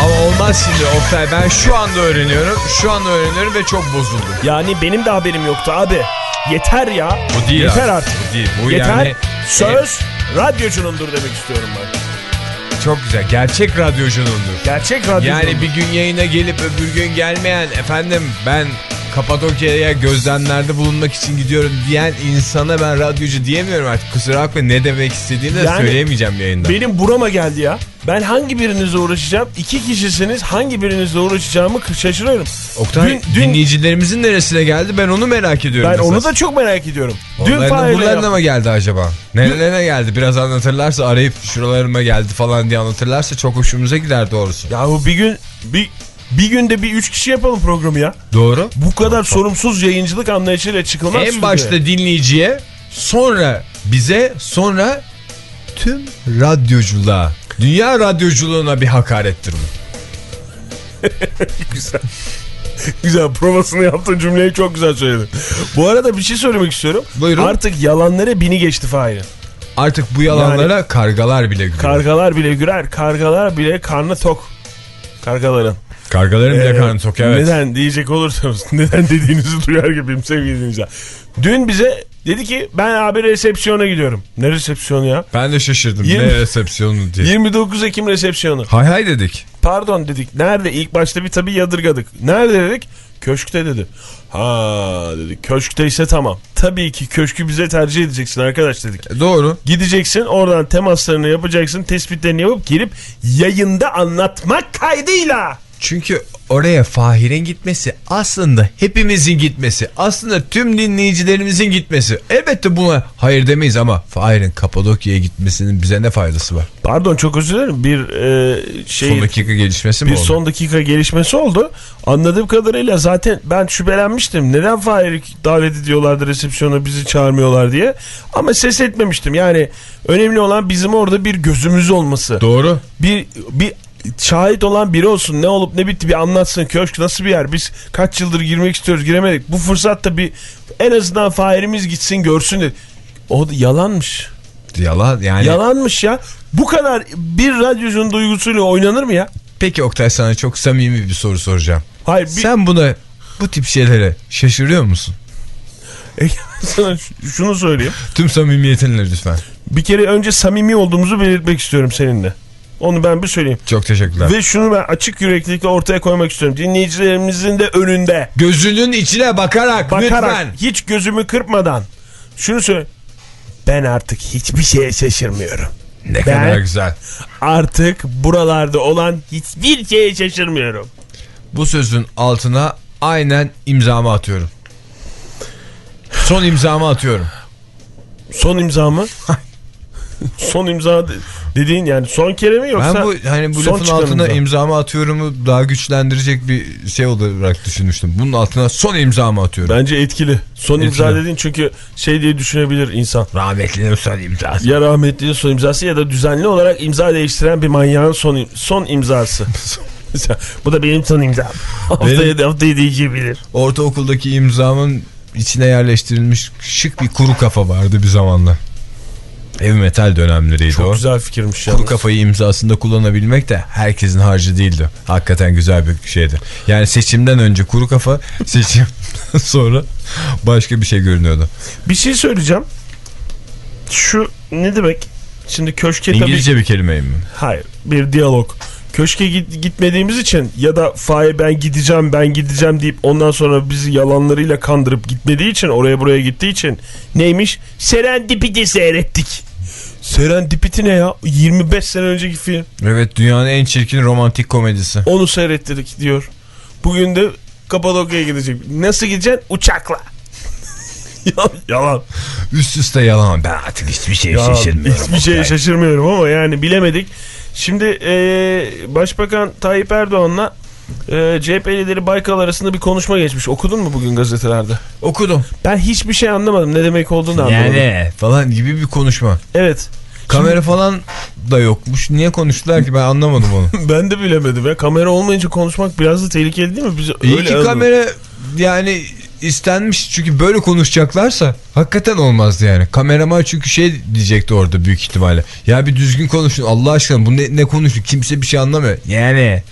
Ama olmaz şimdi Oktay ben şu anda öğreniyorum. Şu anda öğreniyorum ve çok bozuldum. Yani benim de haberim yoktu abi. Yeter ya. Bu değil Yeter abi, artık. bu değil. Bu Yeter. yani- Söz radyocunundur demek istiyorum ben. Çok güzel. Gerçek radyocunundur. Gerçek radyocunun. Yani bir gün yayına gelip öbür gün gelmeyen efendim ben Kapadokya'ya gözlemlerde bulunmak için gidiyorum diyen insana ben radyocu diyemiyorum artık. Kusura bakma ne demek istediğini de Yani söyleyemeyeceğim yayında. Benim burama geldi ya. Ben hangi birinizle uğraşacağım? İki kişisiniz. Hangi birinizle uğraşacağımı şaşırıyorum. Oktay Dün- dün- dinleyicilerimizin neresine geldi ben onu merak ediyorum. Ben onu esas. da çok merak ediyorum. Dün Onların da Fahir'le buralarına mı geldi acaba? Nerelerine geldi? Biraz anlatırlarsa arayıp şuralarıma geldi falan diye anlatırlarsa çok hoşumuza gider doğrusu. Yahu bir gün bir bir günde bir üç kişi yapalım programı ya. Doğru. Bu kadar sorumsuz yayıncılık anlayışıyla çıkılmaz. En stüdyoya. başta dinleyiciye sonra bize sonra tüm radyoculuğa dünya radyoculuğuna bir hakarettir bu. güzel. güzel provasını yaptığın cümleyi çok güzel söyledin. Bu arada bir şey söylemek istiyorum. Buyurun. Artık yalanlara bini geçti Fahir'in. Artık bu yalanlara kargalar bile gülüyor. Kargalar bile güler. Kargalar bile karnı tok. Kargaların. Kargaların bile Ee, karnı tok evet. Neden diyecek olursanız neden dediğinizi duyar gibiyim sevgili dinleyiciler. Dün bize dedi ki ben abi resepsiyona gidiyorum. Ne resepsiyonu ya? Ben de şaşırdım Yirmi- ne resepsiyonu diye. 29 Ekim resepsiyonu. Hay hay dedik. Pardon dedik. Nerede? İlk başta bir tabii yadırgadık. Nerede dedik? Köşkte dedi. Ha dedik. Köşkteyse tamam. Tabii ki köşkü bize tercih edeceksin arkadaş dedik. E, Doğru. Gideceksin oradan temaslarını yapacaksın. Tespitlerini yapıp girip yayında anlatmak kaydıyla. Çünkü oraya Fahir'in gitmesi aslında hepimizin gitmesi. Aslında tüm dinleyicilerimizin gitmesi. Elbette buna hayır demeyiz ama Fahir'in Kapadokya'ya gitmesinin bize ne faydası var? Pardon çok özür dilerim. Bir e, şey Son dakika gelişmesi mi bir oldu? son dakika gelişmesi oldu. Anladığım kadarıyla zaten ben şüphelenmiştim. Neden Fahir'i davet ediyorlardı resepsiyona bizi çağırmıyorlar diye. Ama ses etmemiştim. Yani önemli olan bizim orada bir gözümüz olması. Doğru. bir bir şahit olan biri olsun. Ne olup ne bitti bir anlatsın. Köşk nasıl bir yer? Biz kaç yıldır girmek istiyoruz giremedik. Bu fırsatta bir en azından Fahir'imiz gitsin görsün dedi. O da yalanmış. Yalan yani. Yalanmış ya. Bu kadar bir radyocunun duygusuyla oynanır mı ya? Peki Oktay sana çok samimi bir soru soracağım. Hayır bir, Sen buna bu tip şeylere şaşırıyor musun? sana ş- şunu söyleyeyim. Tüm samimiyetinle lütfen. Bir kere önce samimi olduğumuzu belirtmek istiyorum seninle. Onu ben bir söyleyeyim. Çok teşekkürler. Ve şunu ben açık yüreklilikle ortaya koymak istiyorum. Dinleyicilerimizin de önünde. Gözünün içine bakarak, Bakarak lütfen. hiç gözümü kırpmadan. Şunu söyle. Ben artık hiçbir şeye şaşırmıyorum. Ne Ben- kadar güzel. Artık buralarda olan hiçbir şeye şaşırmıyorum. Bu sözün altına aynen imzamı atıyorum. Son imzamı atıyorum. Son imza mı? son imza de- dediğin yani son kere mi yoksa ben bu hani bu son lafın altına imza? imzamı atıyorumu daha güçlendirecek bir şey olarak düşünmüştüm. Bunun altına son imzamı atıyorum. Bence etkili. Son Etkili. imza dediğin çünkü şey diye düşünebilir insan. Rahmetlinin son imzası. Ya rahmetli son imzası ya da düzenli olarak imza değiştiren bir manyağın son, son imzası. bu da benim son imzam. Haftaya, haftaya değişebilir. Ortaokuldaki imzamın içine yerleştirilmiş şık bir kuru kafa vardı bir zamanlar. Heavy metal dönemleriydi Çok o. güzel fikirmiş ya. Kuru kafayı imzasında kullanabilmek de herkesin harcı değildi. Hakikaten güzel bir şeydi. Yani seçimden önce kuru kafa, seçim sonra başka bir şey görünüyordu. Bir şey söyleyeceğim. Şu ne demek? Şimdi köşke tabii... İngilizce bir kelime mi? Hayır bir diyalog. Köşke git- gitmediğimiz için ya da Fahir ben gideceğim ben gideceğim deyip ondan sonra bizi yalanlarıyla kandırıp gitmediği için oraya buraya gittiği için neymiş? Serendipity seyrettik. Serendipity ne ya? 25 sene önceki film. Evet dünyanın en çirkin romantik komedisi. Onu seyrettirdik diyor. Bugün de Kapadokya'ya gidecek. Nasıl gideceksin? Uçakla. Yalan. Üst üste yalan. Ben artık hiçbir şeye Ya, şaşırmıyorum. Hiçbir şeye şaşırmıyorum ama yani bilemedik. Şimdi e, Başbakan Tayyip Erdoğan'la e, CHP lideri Baykal arasında bir konuşma geçmiş. Okudun mu bugün gazetelerde? Okudum. Ben hiçbir şey anlamadım. Ne demek olduğunu da anlamadım. Yani falan gibi bir konuşma. Evet. Kamera falan da yokmuş. Niye konuştular ki ben anlamadım onu. Ben de bilemedim ya. Kamera olmayınca konuşmak biraz da tehlikeli değil mi? Biz İyi öyle ki anladık. kamera yani istenmiş çünkü böyle konuşacaklarsa hakikaten olmazdı yani. Kameraman çünkü şey diyecekti orada büyük ihtimalle. Ya bir düzgün konuşun Allah aşkına bu ne, ne konuşuyor kimse bir şey anlamıyor. Yani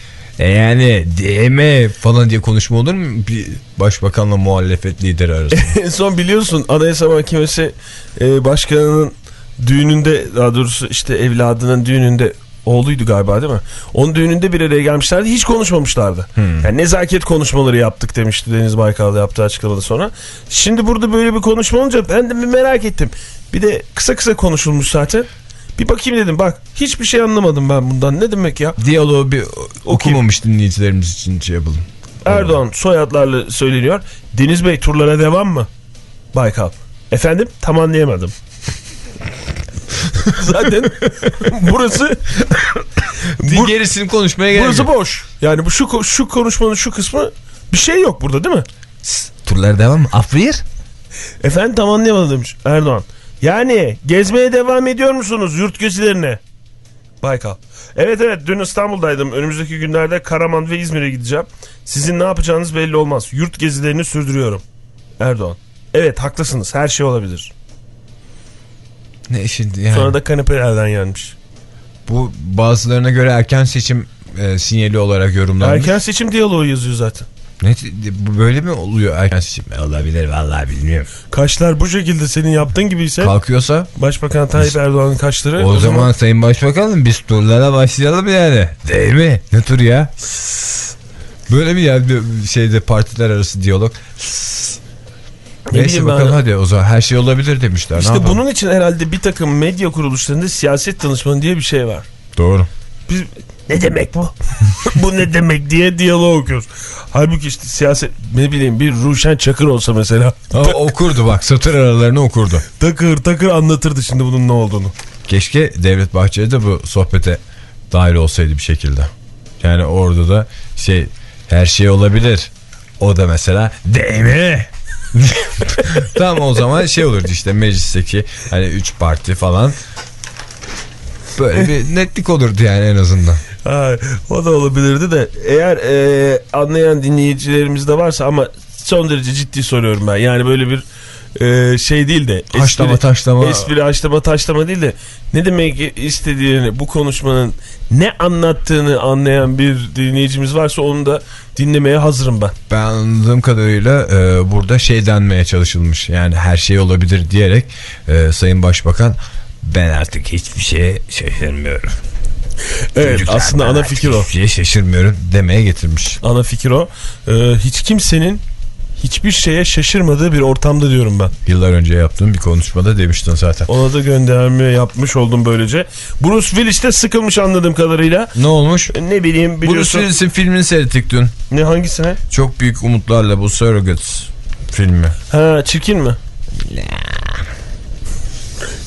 e yani mi falan diye konuşma olur mu bir başbakanla muhalefet lideri arasında? En son biliyorsun Anayasa Mahkemesi e, Başkanı'nın düğününde daha doğrusu işte evladının düğününde oğluydu galiba değil mi? Onun düğününde bir araya gelmişlerdi. Hiç konuşmamışlardı. Yani nezaket konuşmaları yaptık demişti Deniz Baykal yaptığı açıklamada sonra. Şimdi burada böyle bir konuşma olunca ben de bir merak ettim. Bir de kısa kısa konuşulmuş zaten. Bir bakayım dedim bak hiçbir şey anlamadım ben bundan. Ne demek ya? Diyaloğu bir okumamış dinleyicilerimiz için şey yapalım. Erdoğan soyadlarla söyleniyor. Deniz Bey turlara devam mı? Baykal. Efendim tam anlayamadım. Zaten burası bu- Gerisini konuşmaya gerek burası boş. Yani bu şu şu konuşmanın şu kısmı bir şey yok burada değil mi? Turlar devam mı? Afiyir. Efendim tam anlayamadım demiş Erdoğan. Yani gezmeye devam ediyor musunuz yurt gezilerine? Baykal. Evet evet dün İstanbul'daydım. Önümüzdeki günlerde Karaman ve İzmir'e gideceğim. Sizin ne yapacağınız belli olmaz. Yurt gezilerini sürdürüyorum. Erdoğan. Evet haklısınız her şey olabilir. Ne şimdi yani? Sonra da kanepelerden gelmiş. Bu bazılarına göre erken seçim e, sinyali olarak yorumlanmış. Erken seçim diyaloğu yazıyor zaten. Ne, böyle mi oluyor erken seçim? Olabilir vallahi bilmiyorum. Kaşlar bu şekilde senin yaptığın gibiyse Kalkıyorsa Başbakan Tayyip Erdoğan'ın kaşları o, zaman, Sayın Başbakanım biz turlara başlayalım yani. Değil mi? Ne tur ya? Böyle bir şeyde partiler arası diyalog? Ne Neyse bakalım ben- hadi o zaman her şey olabilir demişler. İşte bunun için herhalde bir takım medya kuruluşlarında siyaset danışmanı diye bir şey var. Doğru. Biz ne demek bu? bu ne demek diye diyalog okuyoruz. Halbuki işte siyaset ne bileyim bir Ruşen Çakır olsa mesela O, okurdu bak satır aralarını okurdu. takır takır anlatırdı şimdi bunun ne olduğunu. Keşke Devlet Bahçeli de bu sohbete dahil olsaydı bir şekilde. Yani orada da şey her şey olabilir. O da mesela değil mi? Tam o zaman şey olurdu işte meclisteki hani 3 parti falan. Böyle bir netlik olurdu yani en azından. Ha, o da olabilirdi de eğer e, anlayan dinleyicilerimiz de varsa ama son derece ciddi soruyorum ben. Yani böyle bir e, şey değil de Haşlama taşlama. espri haşlama taşlama değil de ne demek istediğini bu konuşmanın ne anlattığını anlayan bir dinleyicimiz varsa onu da dinlemeye hazırım ben. Ben anladığım kadarıyla e, burada şey denmeye çalışılmış. Yani her şey olabilir diyerek e, Sayın Başbakan ben artık hiçbir şeye şaşırmıyorum. Evet Çocuklar, aslında ana fikir o. Hiçbir şeye şaşırmıyorum demeye getirmiş. Ana fikir o. Ee, hiç kimsenin hiçbir şeye şaşırmadığı bir ortamda diyorum ben. Yıllar önce yaptığım bir konuşmada demiştin zaten. Ona da gönderme yapmış oldum böylece. Bruce Willis de sıkılmış anladığım kadarıyla. Ne olmuş? Ne bileyim Bruce biliyorsun. Willis'in filmini seyrettik dün. Ne hangisine? Çok büyük umutlarla bu Surrogates filmi. Ha çirkin mi?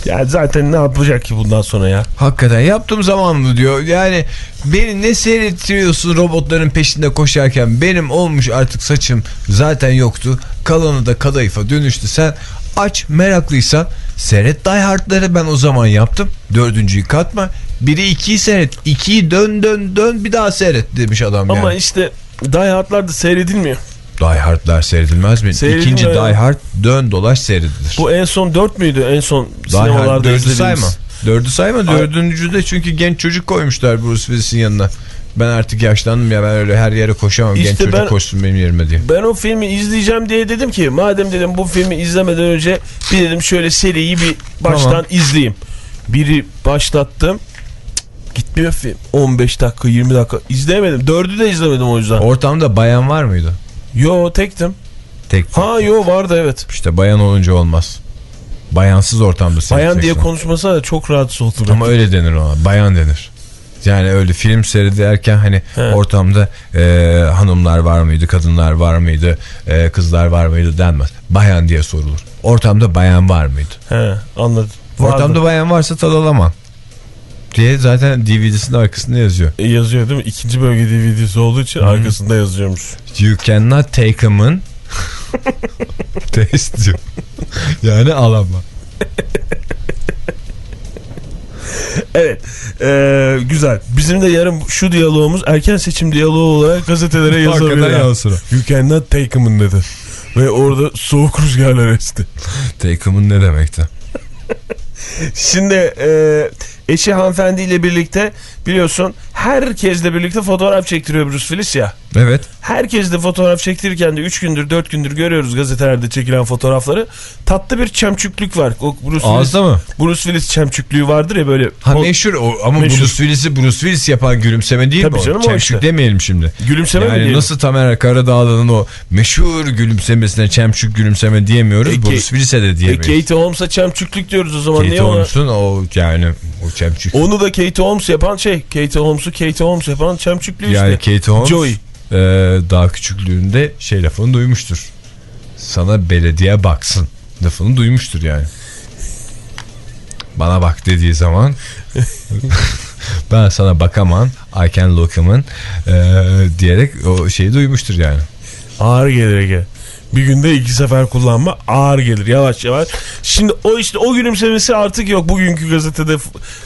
Ya zaten ne yapacak ki bundan sonra ya? Hakikaten yaptığım zaman mı diyor. Yani beni ne seyrettiriyorsun robotların peşinde koşarken benim olmuş artık saçım zaten yoktu. Kalanı da kadayıfa dönüştü. Sen aç meraklıysan seyret Die Hard'ları ben o zaman yaptım. Dördüncüyü katma. Biri ikiyi seyret. İkiyi dön dön dön bir daha seyret demiş adam yani. Ama işte Die Hard'lar da seyredilmiyor. Die Hard'lar seyredilmez mi? Seyredilmiyor İkinci ya. Die Hard dön dolaş seyredilir. Bu en son 4 müydü? En son Die sinemalarda izlediğimiz. sayma. Dördü sayma. Dördüncü de çünkü genç çocuk koymuşlar Bruce Willis'in yanına. Ben artık yaşlandım ya ben öyle her yere koşamam. İşte genç çocuk ben- koşsun benim yerime diye. Ben o filmi izleyeceğim diye dedim ki madem dedim bu filmi izlemeden önce bir dedim şöyle seriyi bir baştan Tamam. izleyeyim. Biri başlattım. Gitmiyor film. 15 dakika 20 dakika izleyemedim. Dördü de izlemedim o yüzden. Ortamda bayan var mıydı? Yo tektim. Tek. Ha yo vardı evet. İşte bayan olunca olmaz. Bayansız ortamda Bayan diye konuşmasa da çok rahatsız oldum. Ama öyle denir ona. Bayan denir. Yani öyle film seyrederken hani He. ortamda e, hanımlar var mıydı, kadınlar var mıydı, e, kızlar var mıydı denmez. Bayan diye sorulur. ortamda bayan var mıydı? He anladım. Vardı. Ortamda bayan varsa tad alamam. Diye zaten DVD'sinin arkasında yazıyor. E, yazıyor değil mi? İkinci bölge DVD'si olduğu için arkasında yazıyormuş. You cannot take a man. Test diyor. Yani alama. Evet. Ee, güzel. Bizim de yarın şu diyalogumuz erken seçim diyaloğu olarak gazetelere yazabilir. o. You cannot take him'in dedi. Ve orada soğuk rüzgarlar esti. Take man ne demekti? Şimdi e, eşi hanımefendiyle birlikte biliyorsun herkesle birlikte fotoğraf çektiriyor Bruce Willis ya. Evet. Herkes de fotoğraf çektirirken de 3 gündür 4 gündür görüyoruz gazetelerde çekilen fotoğrafları. Tatlı bir çemçüklük var. O Bruce Willis, Ağızda mı? Bruce Willis çemçüklüğü vardır ya böyle. Ha meşhur o, ama Meşhur. Bruce Willis'i Bruce Willis yapan gülümseme değil Tabii mi canım o Çemşük işte. demeyelim şimdi. Gülümseme yani diyelim? nasıl Tamer Karadağlı'nın o meşhur gülümsemesine çemşük gülümseme diyemiyoruz. E, Bruce Willis'e de E, diyemeyiz. Kate Holmes'a çemçüklük diyoruz o zaman. Kate Niye ona? Holmes'un o yani o çemçük. Onu da Kate Holmes yapan şey. Kate Holmes'u Kate Holmes yapan çemçüklüğü yani işte. Kate Holmes Joey. e, daha küçüklüğünde şey lafını duymuştur. Sana belediye baksın lafını duymuştur yani. Bana bak dediği zaman ben sana bakamam I can look him'in e, diyerek o şeyi duymuştur yani. Ağır gelir Ege. Bir günde iki sefer kullanma ağır gelir yavaş yavaş. Şimdi o işte o gülümsemesi artık yok bugünkü gazetede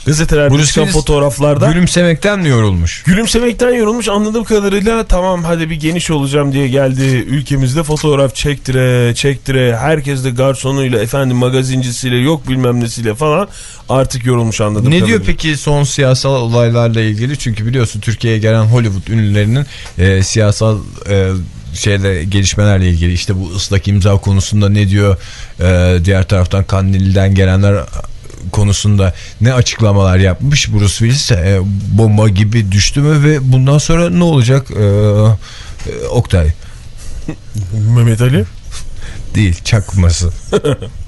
gazetelerde Bruce çıkan fotoğraflarda. Gülümsemekten mi yorulmuş? Gülümsemekten yorulmuş anladığım kadarıyla tamam hadi bir geniş olacağım diye geldi ülkemizde fotoğraf çektire çektire herkes de garsonuyla efendim magazincisiyle yok bilmem nesiyle falan artık yorulmuş anladım. Ne kadarıyla. diyor peki son siyasal olaylarla ilgili? Çünkü biliyorsun Türkiye'ye gelen Hollywood ünlülerinin e, siyasal e, şeyle gelişmelerle ilgili işte bu ıslak imza konusunda ne diyor? E, diğer taraftan Kandil'den gelenler konusunda ne açıklamalar yapmış Bruce Willis e, bomba gibi düştü mü ve bundan sonra ne olacak e, e, Oktay Mehmet Ali? değil çakması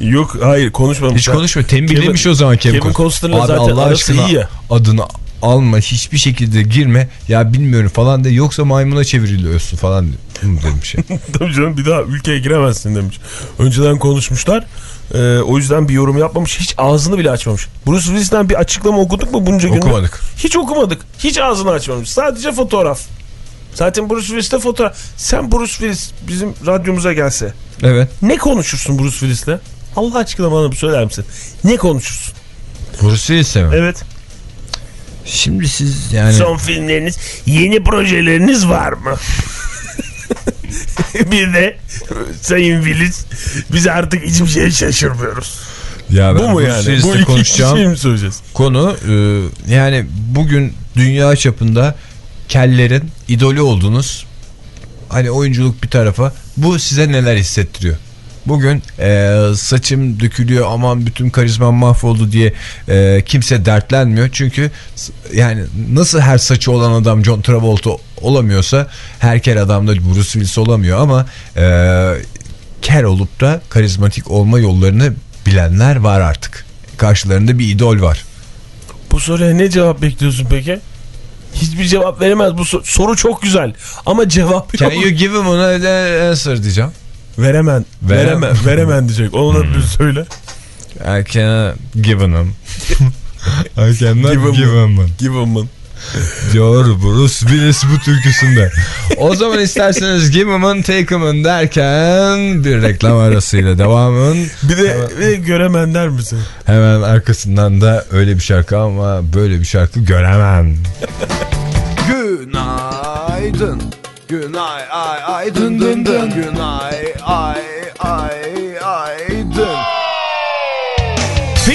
Yok hayır konuşmamış. hiç konuşmuyor tembihlemiş Kevin- o zaman Kevin, Kevin Costner'la zaten Allah arası iyi ya. adını alma hiçbir şekilde girme ya bilmiyorum falan de yoksa maymuna çevriliyorsun falan demiş. Tabii canım bir daha ülkeye giremezsin demiş. Önceden konuşmuşlar. Ee, o yüzden bir yorum yapmamış. Hiç ağzını bile açmamış. Bruce Willis'ten bir açıklama okuduk mu bunca gündür? Okumadık. Hiç okumadık. Hiç ağzını açmamış. Sadece fotoğraf. Zaten Bruce Willis'te fotoğraf. Sen Bruce Willis bizim radyomuza gelse Evet. ne konuşursun Bruce Willis'le? Allah aşkına bana bir söyler misin? Ne konuşursun? Bruce Willis'e mi? Evet. Şimdi siz yani Son filmleriniz, yeni projeleriniz var mı? bir de Sayın Willis biz artık hiçbir şeye şaşırmıyoruz. ya ben Bu mu yani? Willis'le Bu iki konuşacağım şey mi söyleyeceğiz? konu e, yani bugün dünya çapında kellerin idolü oldunuz. Hani oyunculuk bir tarafa bu size neler hissettiriyor? Bugün e, saçım dökülüyor aman bütün karizmam mahvoldu diye e, kimse dertlenmiyor. Çünkü yani nasıl her saçı olan adam John Travolta olamıyorsa her kel adam da Bruce Willis olamıyor ama e, kel olup da karizmatik olma yollarını bilenler var artık. Karşılarında bir idol var. Bu soruya ne cevap bekliyorsun peki? Hiçbir cevap veremez. Bu so- soru çok güzel ama cevap Can yok. you give him an answer diyeceğim. Veremem. Verem- Veremem. Veremem diyecek. Onu da bir söyle. I cannot give him. I cannot Give him. give him. Give him. Diyor Bruce Willis bu türküsünde. o zaman isterseniz give him'ın take him'ın derken bir reklam arasıyla devamın. Bir de, bir de göremen der misin? Hemen arkasından da öyle bir şarkı ama böyle bir şarkı göremem. Günaydın. Günay ay ay dın dın dın. Günay ay ay ay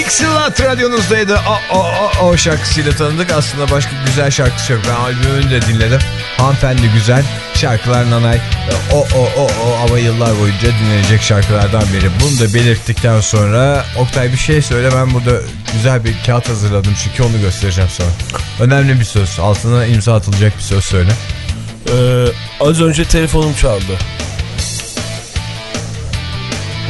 Pixelat radyonuzdaydı. O, o, o, o şarkısıyla tanıdık. Aslında başka güzel şarkısı yok. Ben albümünü de dinledim. Hanımefendi güzel. Şarkılar nanay. O, o, o, o ama yıllar boyunca dinlenecek şarkılardan biri. Bunu da belirttikten sonra Oktay bir şey söyle. Ben burada güzel bir kağıt hazırladım. Çünkü onu göstereceğim sana. Önemli bir söz. Altına imza atılacak bir söz söyle. Ee, az önce telefonum çaldı.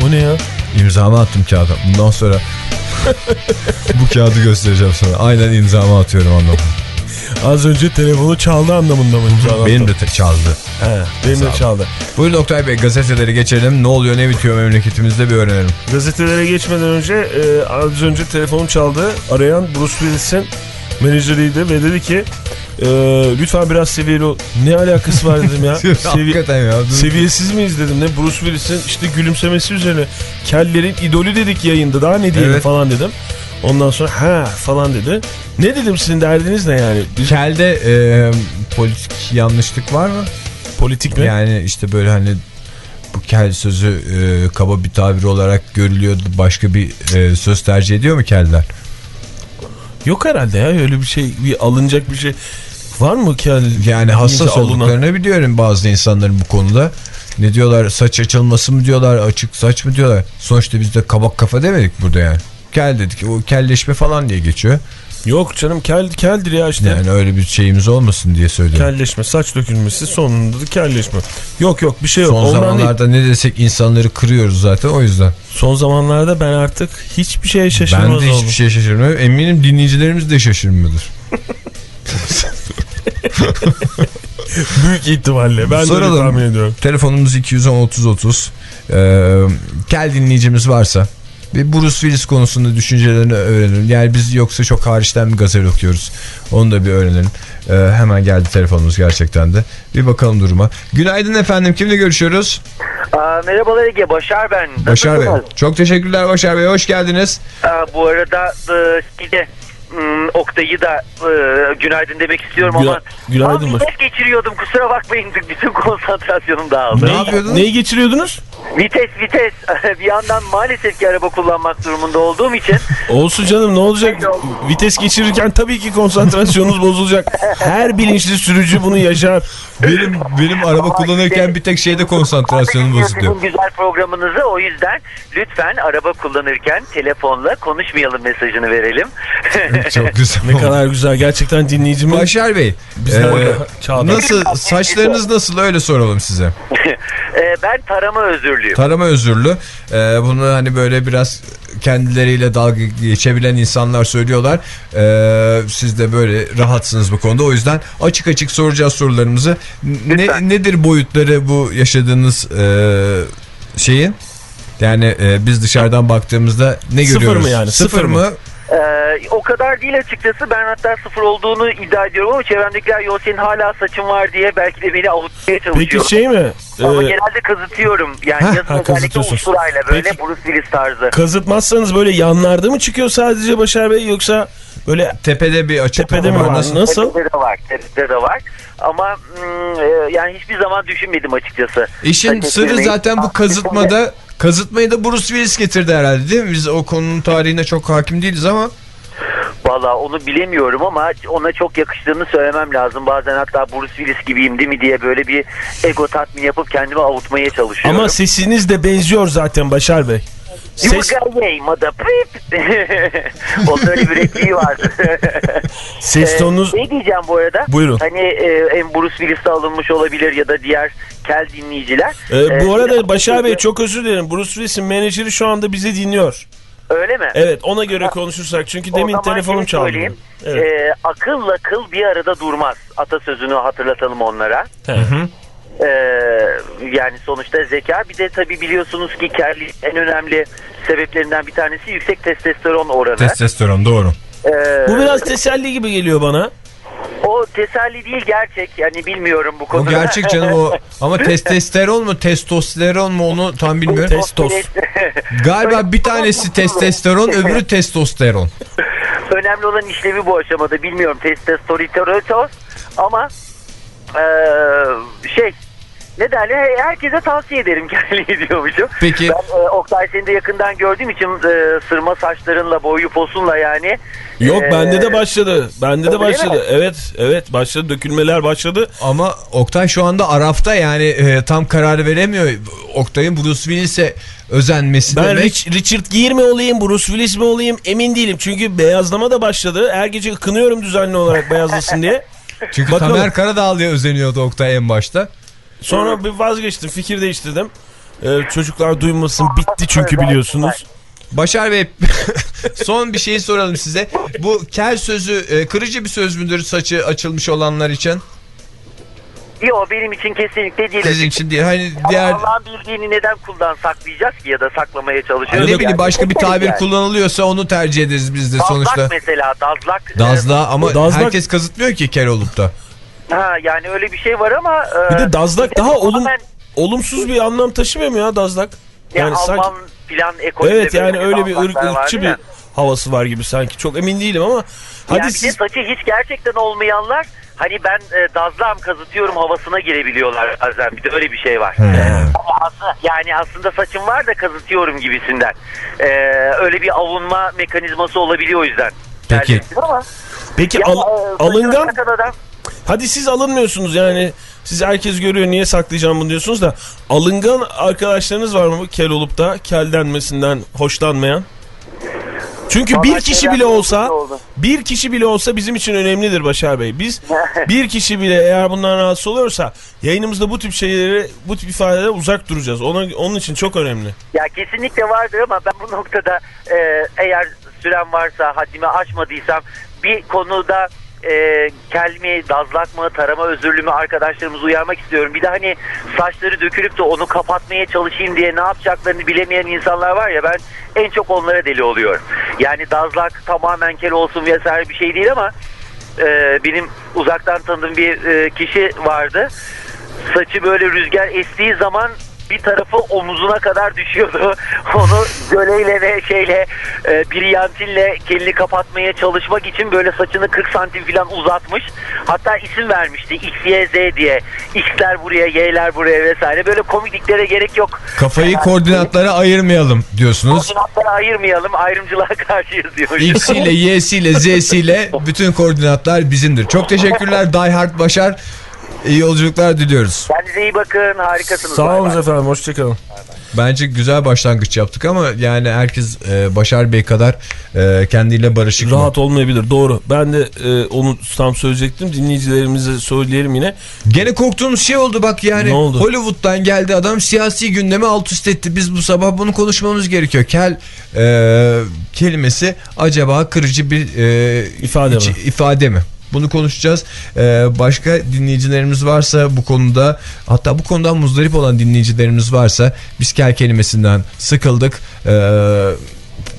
O ne ya? İmzamı attım kağıda. Bundan sonra bu kağıdı göstereceğim sana. Aynen imzamı atıyorum anlamı. Az önce telefonu çaldı anlamında mı? Benim de çaldı. He, benim de çaldı. Buyurun Oktay Bey gazeteleri geçelim. Ne oluyor ne bitiyor memleketimizde bir öğrenelim. Gazetelere geçmeden önce e, az önce telefon çaldı. Arayan Bruce Willis'in menajeriydi ve dedi ki e, lütfen biraz seviyeli ol. Ne alakası var dedim ya. Sevi- Hakikaten ya. Seviyesiz miyiz dedim. Ne Bruce Willis'in işte gülümsemesi üzerine kellerin idolü dedik yayında daha ne diyelim Evet. falan dedim. Ondan sonra ha falan dedi. Ne dedim sizin derdiniz ne yani? Biz- Kelde e, politik yanlışlık var mı? politik mi? Yani işte böyle hani bu kel sözü e, kaba bir tabir olarak görülüyordu. Başka bir e, söz tercih ediyor mu keller? Yok herhalde ya öyle bir şey bir alınacak bir şey var mı kel? Yani hassas alınan? olduklarını biliyorum bazı insanların bu konuda. Ne diyorlar saç açılması mı diyorlar açık saç mı diyorlar. Sonuçta biz de kabak kafa demedik burada yani. Kel dedik o kelleşme falan diye geçiyor. Yok canım kel keldir ya işte. Yani öyle bir şeyimiz olmasın diye söylüyorum. Kelleşme, saç dökülmesi sonunda da kelleşme. Yok yok bir şey yok. Son Ondan değil. zamanlarda ne desek insanları kırıyoruz zaten o yüzden. Son zamanlarda ben artık hiçbir şeye şaşırmaz ben de oldum. hiçbir şey şaşırmıyorum. Eminim dinleyicilerimiz de şaşırmıyordur. Büyük ihtimalle. Ben de Soralım. öyle tahmin ediyorum. Telefonumuz 210 30 30. Ee, kel dinleyicimiz varsa bir Bruce Willis konusunda düşüncelerini öğrenelim. Yani biz yoksa çok hariçten bir gazel okuyoruz. Onu da bir öğrenelim. Ee, hemen geldi telefonumuz gerçekten de. Bir bakalım duruma. Günaydın efendim. Kimle görüşüyoruz? Aa, merhabalar Ege, Başar ben. Başar Bey. Çok teşekkürler Başar Bey. Hoş geldiniz. Aa, bu arada e, hmm, Oktay'ı da e, günaydın demek istiyorum Güna- ama günaydın Baş- vites geçiriyordum kusura bakmayın bütün konsantrasyonum dağıldı. Ne yapıyordunuz? Neyi geçiriyordunuz? Vites vites bir yandan maalesef ki araba kullanmak durumunda olduğum için Olsun canım ne olacak? Vites geçirirken tabii ki konsantrasyonunuz bozulacak. Her bilinçli sürücü bunu yaşar. Benim benim araba kullanırken bir tek şeyde konsantrasyonum bozuluyor. Güzel programınızı o yüzden lütfen araba kullanırken telefonla konuşmayalım mesajını verelim. Çok güzel. Ne kadar güzel. Gerçekten dinleyicimiz Başar Bey. Bizden ee, nasıl saçlarınız nasıl öyle soralım size. Ee, ben tarama özürlüyüm. Tarama özürlü. Ee, bunu hani böyle biraz kendileriyle dalga geçebilen insanlar söylüyorlar. Ee, siz de böyle rahatsınız bu konuda. O yüzden açık açık soracağız sorularımızı. Ne, nedir boyutları bu yaşadığınız e, şeyin? Yani e, biz dışarıdan baktığımızda ne Sıfır görüyoruz? mı yani? Sıfır, Sıfır mı? mı? Ee, o kadar değil açıkçası. Ben hatta sıfır olduğunu iddia ediyorum ama çevremdekiler yo senin hala saçın var diye belki de beni avutmaya çalışıyor. Peki şey mi? Ama Ee, genelde kazıtıyorum. Yani Heh, yazın ha, özellikle usturayla böyle Peki. Bruce Willis tarzı. kazıtmazsanız böyle yanlarda mı çıkıyor sadece Başar Bey yoksa böyle Tepede bir açık tepede mi var? Nasıl? Nasıl? Tepede de var. Tepede de var. Ama mm, e, yani hiçbir zaman düşünmedim açıkçası. İşin sırrı zaten bu kazıtmada Kazıtmayı da Bruce Willis getirdi herhalde değil mi? Biz o konunun tarihine çok hakim değiliz ama. Valla onu bilemiyorum ama ona çok yakıştığını söylemem lazım. Bazen hatta Bruce Willis gibiyim değil mi diye böyle bir ego tatmin yapıp kendimi avutmaya çalışıyorum. Ama sesiniz de benziyor zaten Başar Bey. Ses, Yumurtayey mada pip. Onun öyle bir repliği vardı. ses tonunuz... Ee, ne diyeceğim bu arada? Buyurun. Hani e, en Bruce Willis'te alınmış olabilir ya da diğer kel dinleyiciler. Ee, bu Ee, arada biraz- Başar Bey çok özür dilerim. Bruce Willis'in menajeri şu anda bizi dinliyor. Öyle mi? Evet ona göre konuşursak. Çünkü demin telefonum çaldı. Evet. Ee, akılla kıl bir arada durmaz. Atasözünü hatırlatalım onlara. Hı hı. Ee, yani sonuçta zeka bir de tabii biliyorsunuz ki kelliğin en önemli sebeplerinden bir tanesi yüksek testosteron oranı. Testosteron doğru. Ee, Bu biraz teselli gibi geliyor bana. o teselli değil gerçek yani bilmiyorum bu O konuda. gerçek canım o. Ama testosteron mu testosteron mu onu tam bilmiyorum. Testos. Galiba bir tanesi testosteron öbürü testosteron. Önemli olan işlevi bu aşamada bilmiyorum testosteron ama eee, şey ne derler herkese tavsiye ederim kelliği diyormuşum. Peki. Ben e, Oktay seni de yakından gördüğüm için e, sırma saçlarınla boyu posunla yani. Yok e, bende de başladı. Bende de başladı. Evet evet başladı. Dökülmeler başladı. Ama Oktay şu anda Araf'ta yani e, tam karar veremiyor. Oktay'ın Bruce Willis'e özenmesi Ben demek. Rich- Richard Gere mi olayım, Bruce Willis mi olayım emin değilim. Çünkü beyazlama da başladı. Her gece kınıyorum düzenli olarak beyazlasın diye. Çünkü Bakalım. Tamer Karadağlı'ya özeniyordu Oktay en başta. Sonra bir vazgeçtim, fikir değiştirdim. Ee, çocuklar duymasın bitti çünkü biliyorsunuz. Başar Bey son bir şey soralım size. Bu kel sözü e, kırıcı bir söz müdür saçı açılmış olanlar için? Yok benim için kesinlikle değil. Sizin için değil. Hani diğer Allah'ın bildiğini neden kuldan saklayacağız ki ya da saklamaya ne çalışıyoruz. bileyim Yani başka bir tabir yani. kullanılıyorsa onu tercih ederiz biz de sonuçta. Dazlak mesela dazlak. e, Dazla ama Dazlak- herkes kazıtmıyor ki kel olup da. Ha, yani öyle bir şey var ama. e, Bir de dazlak daha olum, tamamen olumsuz bir anlam taşımıyor mu ya dazlak? Yani, sanki- Alman filan ekolünde Evet yani öyle bir ırk, ırkçı bir ya. havası var gibi sanki. Çok emin değilim ama hadi yani siz saçı hiç gerçekten olmayanlar hani ben e, dazlağım kazıtıyorum havasına girebiliyorlar bazen. Bir de öyle bir şey var. Ama aslında, yani aslında saçım var da kazıtıyorum gibisinden. E, öyle bir avunma mekanizması olabiliyor o yüzden. Peki. Ama, peki ya, al- e, alıngan adam- hadi siz alınmıyorsunuz yani siz herkes görüyor niye saklayacağım bunu diyorsunuz da alıngan arkadaşlarınız var mı kel olup da kel denmesinden hoşlanmayan? Çünkü bir Vallahi kişi çevremde bile olsa bir kişi bile olsa bizim için önemlidir Başar Bey. Biz bir kişi bile eğer bundan rahatsız oluyorsa yayınımızda bu tip şeyleri bu tip ifadelere uzak duracağız. Ona, onun için çok önemli. Ya kesinlikle vardır ama ben bu noktada e, eğer süren varsa haddimi aşmadıysam bir konuda e, kel mi, dazlak mı, tarama özürlü mü arkadaşlarımızı uyarmak istiyorum. Bir de hani saçları dökülüp de onu kapatmaya çalışayım diye ne yapacaklarını bilemeyen insanlar var ya ben en çok onlara deli oluyorum. Yani dazlak tamamen kel olsun vesaire bir şey değil ama e, benim uzaktan tanıdığım bir e, kişi vardı. Saçı böyle rüzgar estiği zaman bir tarafı omuzuna kadar düşüyordu. Onu göleyle ve şeyle e, brilyantinle kelini kapatmaya çalışmak için böyle saçını 40 santim falan uzatmış. Hatta isim vermişti X, Y, Z diye. X'ler buraya, Y'ler buraya vesaire. Böyle komikliklere gerek yok. Kafayı Yani, koordinatlara ayırmayalım diyorsunuz. Koordinatlara ayırmayalım. Ayrımcılığa karşıyız diyor. X'iyle, Y'siyle, Z'siyle bütün koordinatlar bizimdir. Çok teşekkürler Die Hard Başar. İyi yolculuklar diliyoruz. Kendinize iyi bakın. Harikasınız. Sağ olun efendim hoşçakalın. Bence güzel başlangıç yaptık ama yani herkes e, Başar Bey kadar e, kendiyle barışık mı? Rahat olmayabilir doğru. Ben de e, onu tam söyleyecektim. Dinleyicilerimize söyleyelim yine. Gene korktuğumuz şey oldu bak yani. Ne oldu? Hollywood'dan geldi adam siyasi gündemi alt üst etti. Biz bu sabah bunu konuşmamız gerekiyor. Kel e, kelimesi acaba kırıcı bir e, İfade mi? ifade mi? Bunu konuşacağız. E, başka dinleyicilerimiz varsa bu konuda hatta bu konudan muzdarip olan dinleyicilerimiz varsa biz kel kelimesinden sıkıldık. E,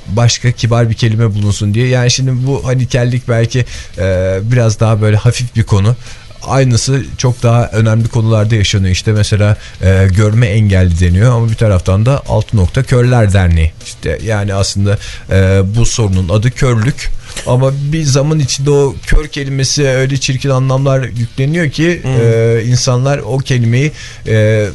başka kibar bir kelime bulunsun diye. Yani şimdi bu hani kellik belki e, biraz daha böyle hafif bir konu. Aynısı çok daha önemli konularda yaşanıyor. İşte mesela e, görme engelli deniyor ama bir taraftan da altı nokta körler derneği. İşte yani aslında e, bu sorunun adı körlük. Ama bir zaman içinde o kör kelimesi öyle çirkin anlamlar yükleniyor ki e, insanlar o kelimeyi e,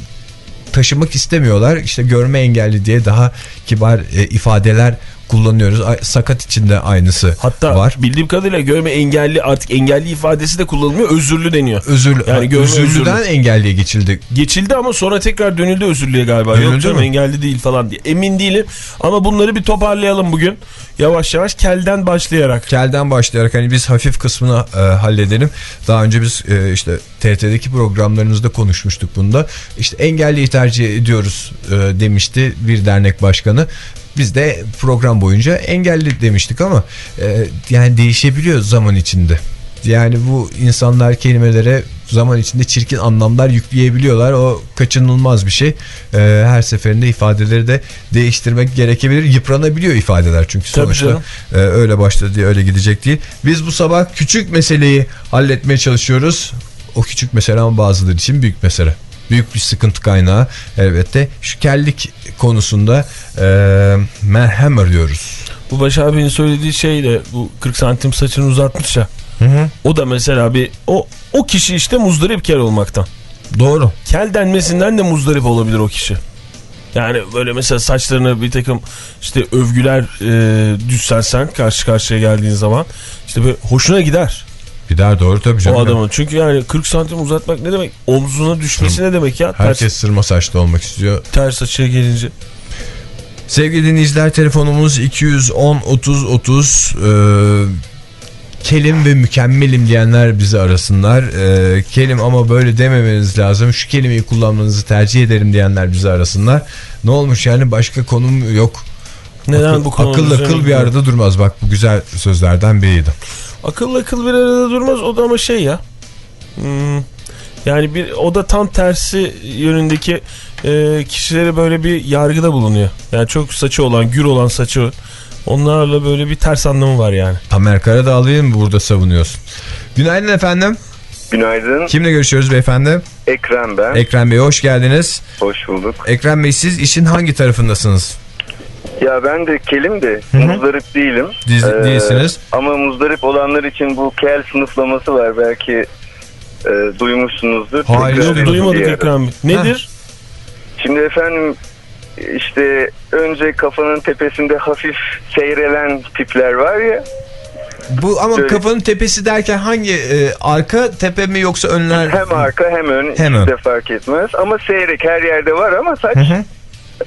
taşımak istemiyorlar. İşte görme engelli diye daha kibar e, ifadeler kullanıyoruz. Sakat içinde aynısı Hatta var. bildiğim kadarıyla görme engelli artık engelli ifadesi de kullanılmıyor. Özürlü deniyor. Özür, Yani görme özürlüden özürlü. engelliye geçildi. Geçildi ama sonra tekrar dönüldü özürlüğe galiba. Dönüldü Yok canım mü? engelli değil falan diye. Emin değilim ama bunları bir toparlayalım bugün. Yavaş yavaş kelden başlayarak. Kelden başlayarak hani biz hafif kısmını e, halledelim. Daha önce biz e, işte TRT'deki programlarımızda konuşmuştuk bunda. İşte engelliyi tercih ediyoruz e, demişti bir dernek başkanı. Biz de program boyunca engelli demiştik ama e, yani değişebiliyor zaman içinde. Yani bu insanlar kelimelere zaman içinde çirkin anlamlar yükleyebiliyorlar. O kaçınılmaz bir şey. Ee, her seferinde ifadeleri de değiştirmek gerekebilir. Yıpranabiliyor ifadeler çünkü sonuçta canım. e, öyle başladı diye öyle gidecek değil. Biz bu sabah küçük meseleyi halletmeye çalışıyoruz. O küçük mesele ama bazıları için büyük mesele. Büyük bir sıkıntı kaynağı elbette. Şu kellik konusunda e, merhem arıyoruz. Bu Baş abinin söylediği şey de bu 40 santim saçını uzatmış ya. O da mesela bir o o kişi işte muzdarip kel olmaktan. Doğru. Kel denmesinden de muzdarip olabilir o kişi. Yani böyle mesela saçlarına bir takım işte övgüler e, düşsen karşı karşıya geldiğin zaman işte böyle hoşuna gider Bir daha doğru tabii canım. o adamın. Çünkü yani 40 santim uzatmak ne demek? Omzuna düşmesi ne demek ya? Herkes Ters, sırma saçlı olmak istiyor. ters açıya gelince. Sevgili dinleyiciler telefonumuz 210 30 30 ee, kelim ve mükemmelim diyenler bizi arasınlar. Ee, kelim ama böyle dememeniz lazım. Şu kelimeyi kullanmanızı tercih ederim diyenler bizi arasınlar. Ne olmuş yani başka konum yok. Neden bu konu Akıl akıl bir arada durmaz. Bak bu güzel sözlerden biriydi. Akıl akıl bir arada durmaz o da ama şey ya. Hmm, yani bir o da tam tersi yönündeki e, kişilere böyle bir yargıda bulunuyor. Yani çok saçı olan, gür olan saçı onlarla böyle bir ters anlamı var yani. Tamer Karadağlı'yı mı burada savunuyorsun? Günaydın efendim. Günaydın. Kimle görüşüyoruz beyefendi? Ekrem ben. Ekrem Bey hoş geldiniz. Hoş bulduk. Ekrem Bey siz işin hangi tarafındasınız? Ya ben de kelim de muzdarip değilim. Ee, Diz- değilsiniz. Ama muzdarip olanlar için bu kel sınıflaması var. Belki e, duymuşsunuzdur. Hayır, Tekrar yok, Duymadık. Ekrem. Nedir? Şimdi efendim işte önce kafanın tepesinde hafif seyrelen tipler var ya. Bu ama Şöyle- kafanın tepesi derken hangi e, arka tepe mi yoksa önler? Hem arka hem ön. Hem hiç ön. de fark etmez. Ama seyrek her yerde var ama saç. Hı hı.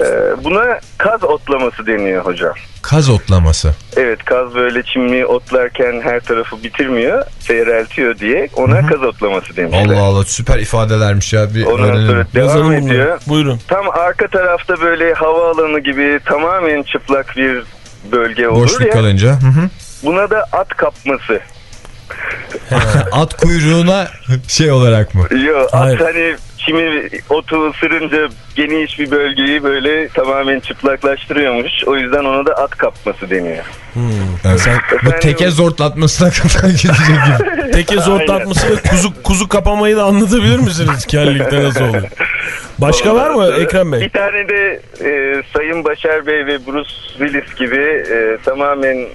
E, buna kaz otlaması deniyor hocam. Kaz otlaması. Evet kaz böyle çimliği otlarken her tarafı bitirmiyor, seyreltiyor diye ona kaz otlaması demişler. Allah Allah süper ifadelermiş ya bir Ondan öğrenelim. sonra devam Yazalım ediyor. bunları. Buyurun. Tam arka tarafta böyle havaalanı gibi tamamen çıplak bir bölge olur Boşluk ya. kalınca. Hı hı. Buna da at kapması. At kuyruğuna şey olarak mı? Yo, Hayır. at hani çimi otu ısırınca geniş bir bölgeyi böyle tamamen çıplaklaştırıyormuş. O yüzden ona da at kapması deniyor. Yani sen bu teke zortlatmasına kadar gidecek gibi. Teke zortlatması ve kuzu, kuzu kapamayı da anlatabilir misiniz? Kellikte nasıl olur? Başka var mı Ekrem Bey? Bir tane de e, Sayın Başar Bey ve Bruce Willis gibi e, tamamen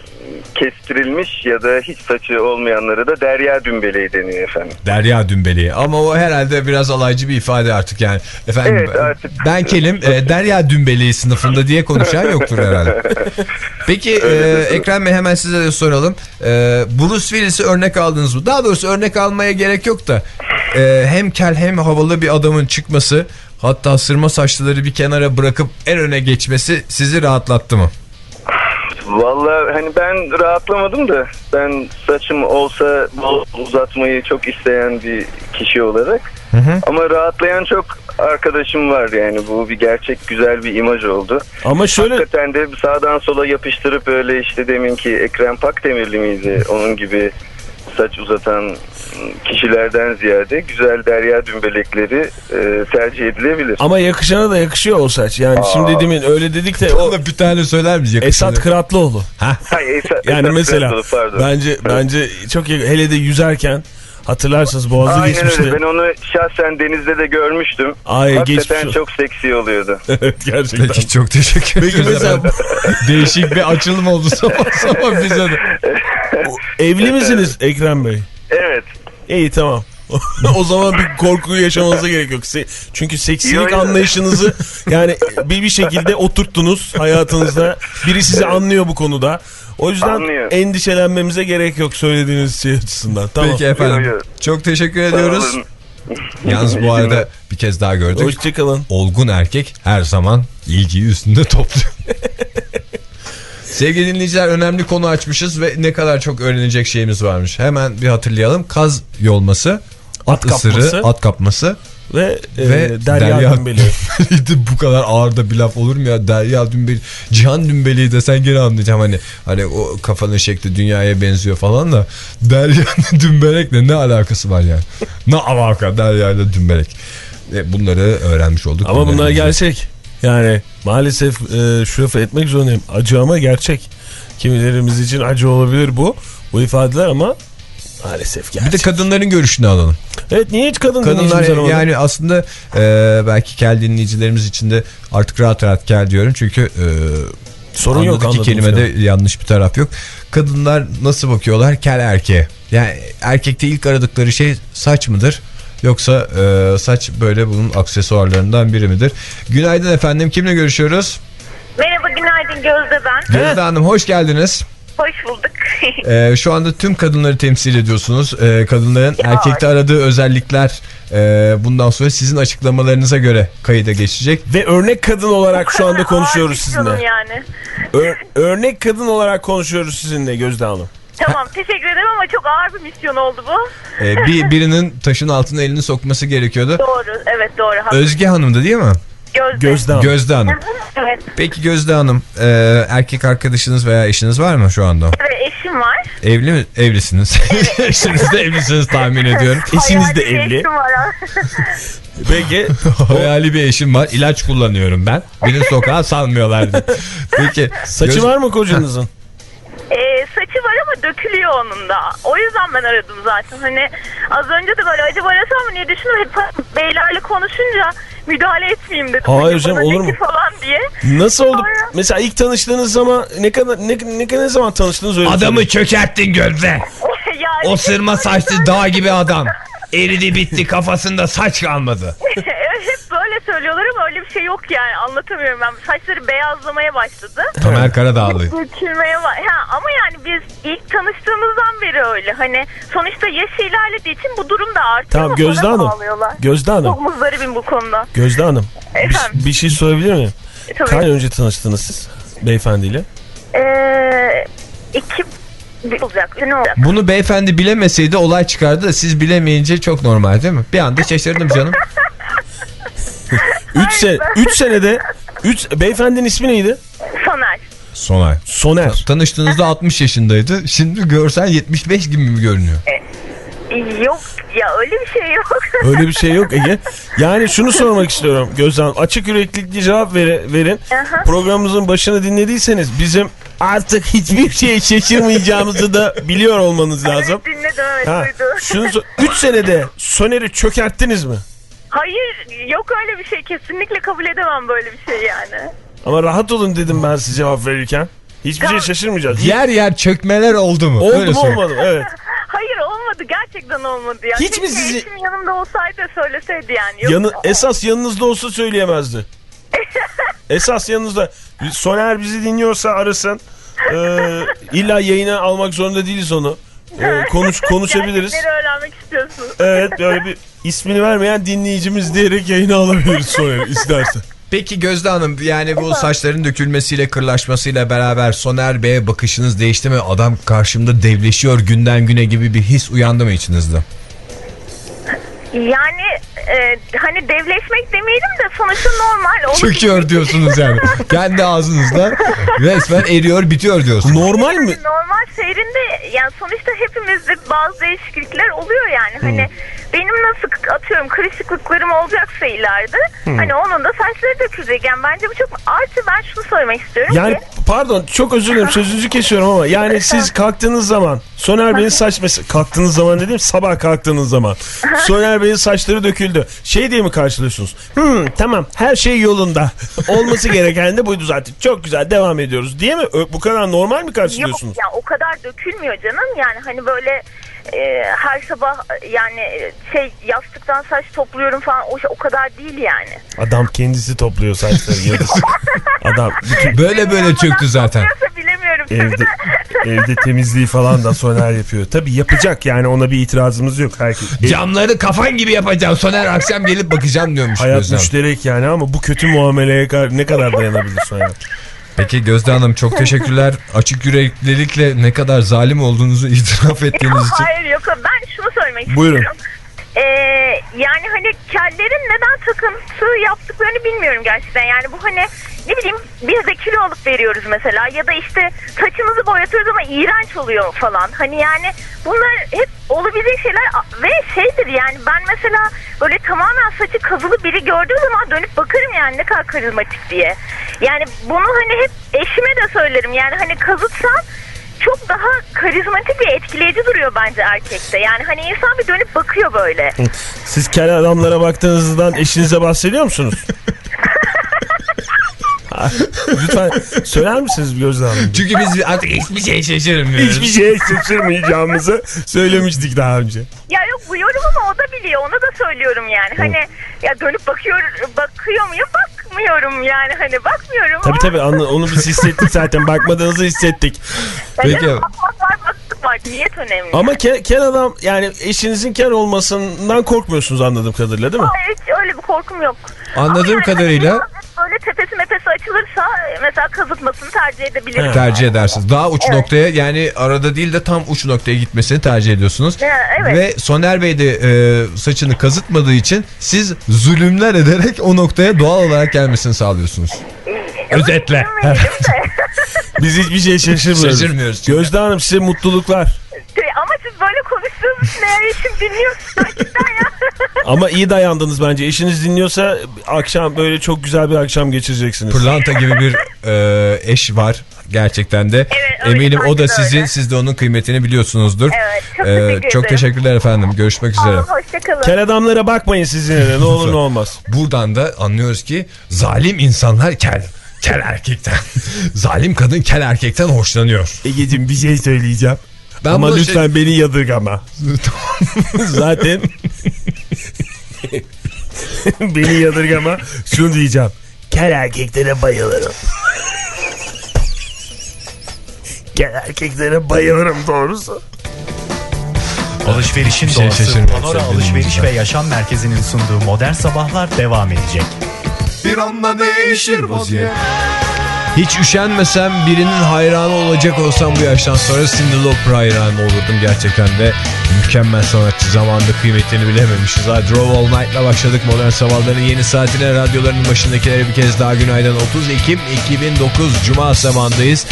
kestirilmiş ya da hiç saçı olmayanları da derya dümbeleği deniyor efendim. Derya dümbeleği ama o herhalde biraz alaycı bir ifade artık yani. Efendim Evet, ben- artık- ben kelim e, Derya dümbeleği sınıfında diye konuşan yoktur herhalde. Peki e, Ekrem Bey hemen size de soralım. E, Bruce Willis'i örnek aldınız mı? Daha doğrusu örnek almaya gerek yok da e, hem kel hem havalı bir adamın çıkması hatta sırma saçlıları bir kenara bırakıp en öne geçmesi sizi rahatlattı mı? Vallahi hani ben rahatlamadım da ben saçım olsa bol uzatmayı çok isteyen bir kişi olarak. Ama rahatlayan çok arkadaşım var yani. Bu bir gerçek güzel bir imaj oldu. Ama şöyle Hakikaten de sağdan sola yapıştırıp öyle işte deminki Ekrem Pakdemirli miydi? Onun gibi saç uzatan kişilerden ziyade güzel derya dümbelekleri e, tercih edilebilir. ama yakışana da yakışıyor o saç. Yani şimdi demin öyle dedik de o bir tane söyler miyiz? Esat Kıratlıoğlu. Hayır, Esat- Yani Esat mesela Kıratlı, pardon. bence bence çok hele de yüzerken hatırlarsınız boğazı Aynen geçmişti. öyle. Ben onu şahsen denizde de görmüştüm. Ay, Hakikaten geçmiş- çok seksi oluyordu. evet gerçekten. Peki çok teşekkür Peki ederiz. mesela-. Değişik bir açılım oldu sabah sabah bize de. Evli misiniz Ekrem Bey? Evet. İyi tamam. o zaman bir korkuyu yaşamanıza gerek yok. Se- Çünkü seksilik anlayışınızı yani bir bir şekilde oturttunuz hayatınızda. Biri sizi anlıyor bu konuda. O yüzden Anlıyor. endişelenmemize gerek yok söylediğiniz şey açısından. Tamam. Peki efendim. Yo, yo. Çok teşekkür ediyoruz. olun. Yalnız bu arada bir kez daha gördük. Hoşçakalın. Olgun erkek her zaman ilgiyi üstünde topluyor. Sevgili dinleyiciler önemli konu açmışız ve ne kadar çok öğrenecek şeyimiz varmış. Hemen bir hatırlayalım. Kaz yolması, at, At ısırı, kapması. at kapması Ve, e, ve Derya, Derya Dümbeli. Bu kadar ağır da bir laf olur mu ya? Derya Dümbeli, Cihan Dümbeli'yi desen gene anlayacağım. Hani, hani o kafanın şekli dünyaya benziyor falan da Derya Dümbelek'le ne alakası var yani? ne alaka Derya ile Dümbelek? E, bunları öğrenmiş olduk. Ama bunlar gerçek. Yani maalesef e, şu lafı etmek zorundayım. Acı ama gerçek. Kimilerimiz için acı olabilir bu. Bu ifadeler ama maalesef gerçek. Bir de kadınların görüşünü alalım. evet niye hiç kadın Kadınlar yani aslında e, belki kel dinleyicilerimiz için de artık rahat rahat kel diyorum. Çünkü e, Sorun yok anladığımız kelimede kadarıyla. yanlış bir taraf yok. Kadınlar nasıl bakıyorlar kel erkeğe? Yani erkekte ilk aradıkları şey saç mıdır? Yoksa e, saç böyle bunun aksesuarlarından biri midir? Günaydın efendim. Kimle görüşüyoruz? Merhaba günaydın Gözde ben. Gözde Hanım hoş geldiniz. Hoş bulduk. E, şu anda tüm kadınları temsil ediyorsunuz. E, kadınların Ya. erkekte aradığı özellikler e, bundan sonra sizin açıklamalarınıza göre kayıda geçecek. Ve örnek kadın olarak şu anda konuşuyoruz sorun sizinle. Yani. Ör- örnek kadın olarak konuşuyoruz sizinle Gözde Hanım. Tamam teşekkür ederim ama çok ağır bir misyon oldu bu. E, bir birinin taşın altına elini sokması gerekiyordu. Doğru evet doğru. haklısın. Özge Hanım'dı değil mi? Gözde. Gözde Hanım. Gözde Hanım. Evet. Peki Gözde Hanım e, erkek arkadaşınız veya eşiniz var mı şu anda? Evet eşim var. Evli mi? Evlisiniz. Eşiniz de evlisiniz tahmin ediyorum. Eşiniz de evli. eşim var. Peki Hayali bir eşim var. İlaç kullanıyorum ben. Beni sokağa salmıyorlardı. Peki. saçı Göz- var mı kocanızın? dökülüyor onun da. O yüzden ben aradım zaten. Hani az önce de böyle acaba arasam mı diye düşündüm. Hep beylerle konuşunca müdahale etmeyeyim dedim. Hayır Hani olur mu? falan diye. Nasıl oldu? Sonra- Mesela ilk tanıştığınız zaman ne kadar ne, ne, ne zaman tanıştınız öyle Adamı söyleyeyim. çökerttin Gözde. yani O sırma saçlı dağ gibi adam. Eridi bitti kafasında saç kalmadı. böyle söylüyorlar ama öyle bir şey yok yani. Anlatamıyorum ben. Saçları beyazlamaya başladı. Tamer Karadağlı. Dökülmeye var. Ha, ama yani biz ilk tanıştığımızdan beri öyle. Hani sonuçta yaş ilerlediği için bu durum da artıyor. Tamam ama Gözde bana Hanım. bağlıyorlar. Gözde Hanım. Çok muzdaribim bu konuda. Gözde Hanım. Efendim? Bir, bir şey sorabilir miyim? Tabii. Kaç önce tanıştınız siz beyefendiyle? Ee, iki bir olacak. Ne olacak? Bunu beyefendi bilemeseydi olay çıkardı da siz bilemeyince çok normal değil mi? Bir anda şaşırdım canım. 3 sene 3 senede 3 beyefendinin ismi neydi? Soner. Sonay. Soner. Tanıştığınızda 60 yaşındaydı. Şimdi görsen 75 gibi mi görünüyor? Yok ya öyle bir şey yok. Öyle bir şey yok Ege. Yani şunu sormak istiyorum Gözde Hanım. Açık yüreklikli cevap vere- verin. Aha. Programımızın başını dinlediyseniz bizim artık hiçbir şeye şaşırmayacağımızı da biliyor olmanız lazım. Evet dinledim evet Ha, duydum. şunu 3 senede Soner'i çökerttiniz mi? Hayır yok öyle bir şey kesinlikle kabul edemem böyle bir şey yani. Ama rahat olun dedim ben size cevap verirken. Hiçbir şey şaşırmayacağız. Yer yer çökmeler oldu mu? Oldu Öyle mu olmadı mı? Evet. Hayır olmadı gerçekten olmadı ya. Hiç mi Keşke sizi- eşim yanımda olsaydı söyleseydi yani. Yok, Yanı, esas yanınızda olsa söyleyemezdi. esas yanınızda. Soner bizi dinliyorsa arasın. Ee, illa yayına almak zorunda değiliz onu. Ee, konuş konuşabiliriz. Gerçekleri öğrenmek istiyorsunuz. Evet böyle bir ismini vermeyen dinleyicimiz diyerek yayına alabiliriz Soner isterse. Peki Gözde Hanım yani bu saçların dökülmesiyle kırlaşmasıyla beraber Soner Bey'e bakışınız değişti mi? Adam karşımda devleşiyor günden güne gibi bir his uyandı mı içinizde? Yani e, hani devleşmek demeyelim de sonuçta normal. Çöküyor diyorsunuz yani. Kendi ağzınızda resmen eriyor bitiyor diyorsunuz. Normal mi? Normal seyrinde yani sonuçta hepimizde bazı değişiklikler oluyor yani. Hani benim nasıl atıyorum kırışıklıklarım olacaksa ileride hani onun da saçları dökülecek. Yani bence bu çok artı ben şunu söylemek istiyorum Yani ki pardon çok özür dilerim sözünüzü kesiyorum ama yani siz kalktığınız zaman Soner Bey'in saç mesela kalktığınız zaman dedim sabah kalktığınız zaman Soner Bey'in saçları döküldü. Şey diye mi karşılıyorsunuz? Hmm, tamam her şey yolunda. Olması gereken de buydu zaten. Çok güzel devam ediyoruz diye mi? Bu kadar normal mi yok karşılıyorsunuz? ya o kadar dökülmüyor canım. Yani hani böyle e, her sabah yani e, şey yastıktan saç topluyorum falan o, o kadar değil yani. Adam kendisi topluyor saçları yıldız. Adam bütün Böyle böyle çöktü zaten. Bilemiyorum. evde evde temizliği falan da Soner yapıyor. Tabii yapacak yani ona bir itirazımız yok. Herkes, Camları kafan gibi yapacağım. Soner akşam gelip bakacağım diyormuş. Hayat müşterek yani ama bu kötü muameleye ne kadar dayanabilir Soner? Peki Gözde Hanım çok teşekkürler. Açık yüreklilikle ne kadar zalim olduğunuzu itiraf ettiğiniz için. Hayır yok ben şunu söylemek Buyurun. istiyorum. Ee, yani hani kellerin neden takıntı yaptıklarını bilmiyorum gerçekten. Yani bu hani ne bileyim biz de kilo alıp veriyoruz mesela ya da işte saçımızı boyatıyoruz ama iğrenç oluyor falan. Hani yani bunlar hep olabilecek şeyler ve şeydir yani ben mesela böyle tamamen saçı kazılı biri gördüğüm zaman dönüp bakarım yani ne kadar karizmatik diye. Yani bunu hani hep eşime de söylerim yani hani kazıtsan çok daha karizmatik ve etkileyici duruyor bence erkekte. Yani hani insan bir dönüp bakıyor böyle. Siz kel adamlara baktığınızdan eşinize bahsediyor musunuz? Lütfen söyler misiniz Gözde Hanım? Çünkü biz artık hiçbir şey şaşırmıyoruz. Hiçbir şeye şaşırmayacağımızı söylemiştik daha önce. Ya yok bu yorum ama o da biliyor. Ona da söylüyorum yani. Hani ya dönüp bakıyor bakıyor muyum? Bakmıyorum yani. Hani bakmıyorum Tabii ama. tabii anla, onu biz hissettik zaten bakmadığınızı hissettik. Yani Peki. Bakmak var bakmak var. Niyet önemli. Ama kel, kel adam yani eşinizin kel olmasından korkmuyorsunuz anladığım kadarıyla değil mi? Hayır, hiç öyle bir korkum yok. Anladığım yani kadarıyla- hani böyle tepesine kafesi açılırsa e, mesela kazıtmasını tercih edebilirim. Tercih edersiniz. Daha uç Evet. noktaya yani arada değil de tam uç noktaya gitmesini tercih ediyorsunuz. Evet. Ve Soner Bey de e, saçını kazıtmadığı için siz zulümler ederek o noktaya doğal olarak gelmesini sağlıyorsunuz. Özetle. Bilmeyelim de. Biz hiçbir şey şaşırmıyoruz. Şaşırmıyoruz çünkü. Gözde Hanım size mutluluklar. Siz böyle konuştuğunuz için eğer eşim dinliyorsa ya. Ama iyi dayandınız bence. Eşiniz dinliyorsa akşam böyle çok güzel bir akşam geçireceksiniz. Pırlanta gibi bir e, eş var gerçekten de. Evet, Eminim o da sizin, öyle. siz de onun kıymetini biliyorsunuzdur. Evet, çok E, teşekkür çok teşekkürler efendim. Görüşmek üzere. Hoşçakalın. Kel adamlara bakmayın siz yine de ne olur ne olmaz. Buradan da anlıyoruz ki zalim insanlar kel. Kel erkekten. zalim kadın kel erkekten hoşlanıyor. Ege'cim bir şey söyleyeceğim. Ben Ama bunu lütfen şey- beni yadırgama. Zaten beni yadırgama. Şunu diyeceğim. Kel erkeklere bayılırım. Kel erkeklere bayılırım doğrusu. Alışverişin şey doğası Panora Alışveriş ve Yaşam Merkezi'nin sunduğu Modern Sabahlar devam edecek. Bir anda değişir vaziyet Hiç üşenmesem birinin hayranı olacak olsam bu yaştan sonra Cyndi Lauper hayranı olurdum gerçekten de mükemmel sanatçı zamanda kıymetini bilememişiz. Ha, Drove All Night'la başladık modern sabahların yeni saatine radyolarının başındakilere bir kez daha günaydın. 30 Ekim 2009 Cuma sabahındayız.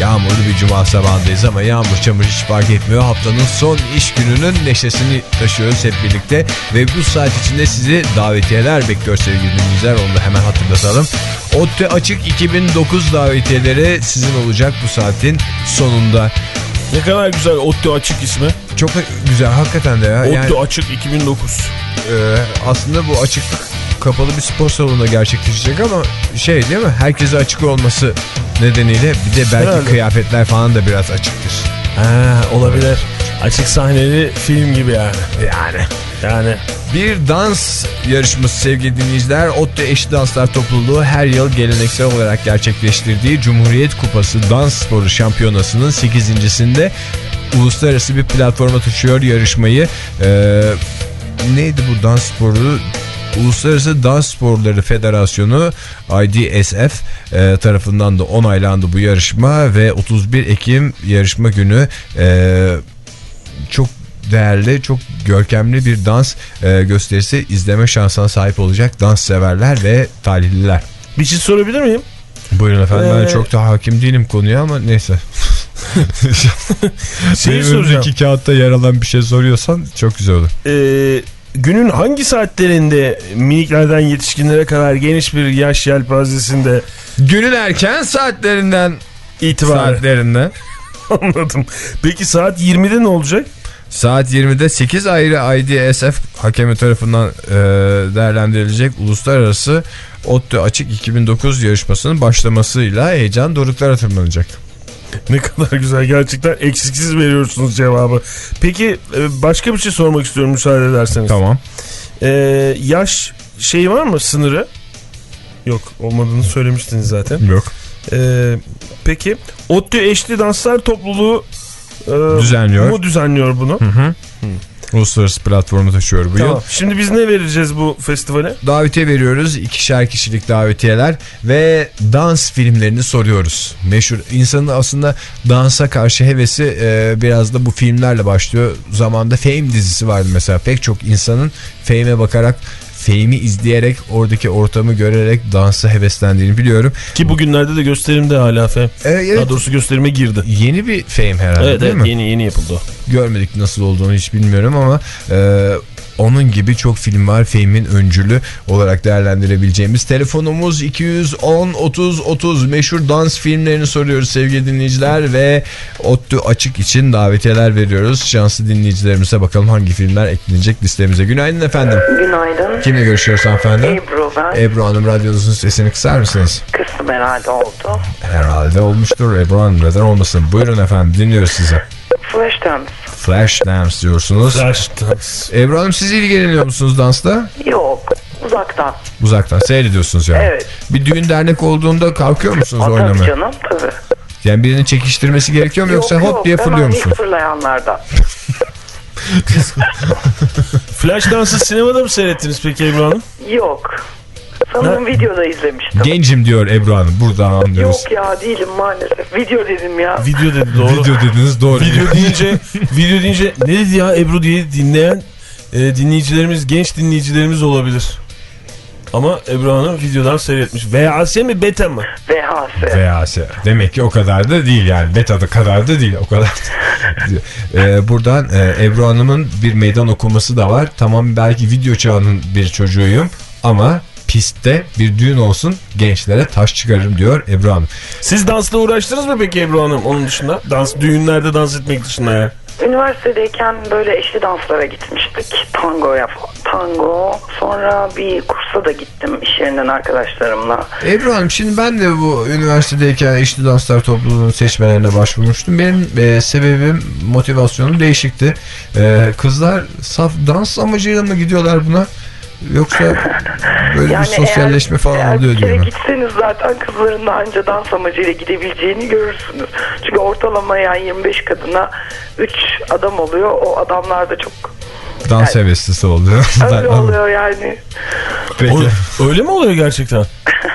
Yağmurlu bir cuma sabahındayız ama yağmur çamur hiç fark etmiyor. Haftanın son iş gününün neşesini taşıyoruz hep birlikte. Ve bu saat içinde sizi davetiyeler bekliyor sevgili dinleyiciler. Onu da hemen hatırlatalım. ODTÜ Açık 2009 davetiyeleri sizin olacak bu saatin sonunda. Ne kadar güzel ODTÜ Açık ismi. Çok güzel hakikaten de ya. ODTÜ Yani, Açık 2009. e, aslında bu açıklık kapalı bir spor salonunda gerçekleşecek ama şey değil mi? Herkese açık olması nedeniyle bir de belki Herhalde. kıyafetler falan da biraz açıktır. Ha, olabilir. Açık sahneli film gibi yani. Yani. Yani Bir dans yarışması sevgili dinleyiciler. ODTÜ Eş Danslar Topluluğu her yıl geleneksel olarak gerçekleştirdiği Cumhuriyet Kupası Dans Sporu Şampiyonası'nın 8.sinde uluslararası bir platforma taşıyor yarışmayı. Ee, neydi bu dans sporu? Uluslararası Dans Sporları Federasyonu IDSF e, tarafından da onaylandı bu yarışma ve 31 Ekim yarışma günü e, çok değerli, çok görkemli bir dans e, gösterisi izleme şansına sahip olacak dans severler ve talihliler. bir şey sorabilir miyim? Buyurun efendim ben Ee, çok da hakim değilim konuya ama neyse. Benim soracağım. önümdeki kağıtta yer alan bir şey soruyorsan çok güzel olur. Ee, günün hangi saatlerinde miniklerden yetişkinlere kadar geniş bir yaş yelpazesinde Günün erken saatlerinden itibaren saatlerinden anladım. Peki saat 20'de ne olacak? Saat 20'de 8 ayrı IDSF hakemi tarafından e, değerlendirilecek uluslararası ODTÜ Açık 2009 yarışmasının başlamasıyla heyecan doruklara tırmanacak. Ne kadar güzel gerçekten eksiksiz veriyorsunuz cevabı. Peki e, başka bir şey sormak istiyorum müsaade ederseniz. Tamam. Ee, yaş şey var mı sınırı? Yok olmadığını söylemiştiniz zaten. Yok. Ee, peki ODTÜ Eşli Danslar Topluluğu e, Düzenliyor. mu düzenliyor bunu? Uluslararası platformu taşıyor bu Tamam. yıl. Şimdi biz ne vereceğiz bu festivale? Davetiye veriyoruz. ikişer kişilik davetiyeler ve dans filmlerini soruyoruz. Meşhur insanın aslında dansa karşı hevesi e, biraz da bu filmlerle başlıyor. Zamanında Fame dizisi vardı mesela. Pek çok insanın Fame'e bakarak Fame'i izleyerek oradaki ortamı görerek dansa heveslendiğini biliyorum. Ki bugünlerde de gösterimde hala fe. E, evet, Daha doğrusu gösterime girdi. yeni bir Fame herhalde Evet, değil evet mi? yeni yeni yapıldı. görmedik nasıl olduğunu hiç bilmiyorum ama e, onun gibi çok film var. Fame'in öncülü olarak değerlendirebileceğimiz. Telefonumuz 210 30 30 meşhur dans filmlerini soruyoruz sevgili dinleyiciler ve ODTÜ açık için davetiyeler veriyoruz. Şanslı dinleyicilerimize bakalım hangi filmler eklenecek listemize. Günaydın efendim. Günaydın. Kimle görüşüyoruz hanımefendi? Ebru ben. Ebru Hanım radyonuzun sesini kısar mısınız? Kısım herhalde oldu. Herhalde olmuştur Ebru Hanım neden olmasın. Buyurun efendim dinliyoruz sizi. Flashdance. Flashdance diyorsunuz. Flash Dance. Ebru Hanım siz ilgileniyor musunuz dansla? Yok. Uzaktan. Uzaktan seyrediyorsunuz yani. Evet. Bir düğün dernek olduğunda kalkıyor musunuz Aa, tabii oynamaya? canım tabii. Yani birinin çekiştirmesi gerekiyor mu yoksa Yok, hop yok, diye fırlıyor musunuz? fırlayanlardan. Flash Dance'ı sinemada mı seyrettiniz peki Ebru Hanım? Yok. Sanırım videoda izlemiştim. Gencim diyor Ebru Hanım. Buradan anlıyoruz. Yok ya değilim maalesef. Video dedim ya. Video dedi doğru. Video dediniz doğru. Video deyince video deyince ne dedi ya Ebru diye dinleyen e, dinleyicilerimiz genç dinleyicilerimiz olabilir. Ama Ebru Hanım videodan seyretmiş. VHS mi beta mı? VHS. VHS. Demek ki o kadar da değil yani. Beta'da kadar da değil o kadar. Ee, buradan e, Ebru Hanım'ın bir meydan okuması da var. Tamam belki video çağının bir çocuğuyum ama pistte bir düğün olsun gençlere taş çıkarırım diyor Ebru Hanım. Siz dansla uğraştınız mı peki Ebru Hanım onun dışında? Dans, düğünlerde dans etmek dışında ya. Üniversitedeyken böyle eşli danslara gitmiştik. Tangoya tango. Sonra bir kursa da gittim iş yerinden arkadaşlarımla. Ebru Hanım şimdi ben de bu üniversitedeyken eşli danslar topluluğunun seçmelerine başvurmuştum. Benim e, sebebim, motivasyonum değişikti. E, kızlar saf dans amacıyla mı gidiyorlar buna? Yoksa böyle bir sosyalleşme eğer, falan eğer oluyor diyor mu? gitseniz zaten kızların daha önce dans amacıyla gidebileceğini görürsünüz. Çünkü ortalama yani 25 kadına 3 adam oluyor. O adamlar da çok Dans heveslisi oluyor. öyle oluyor yani. Peki. O- öyle mi oluyor gerçekten?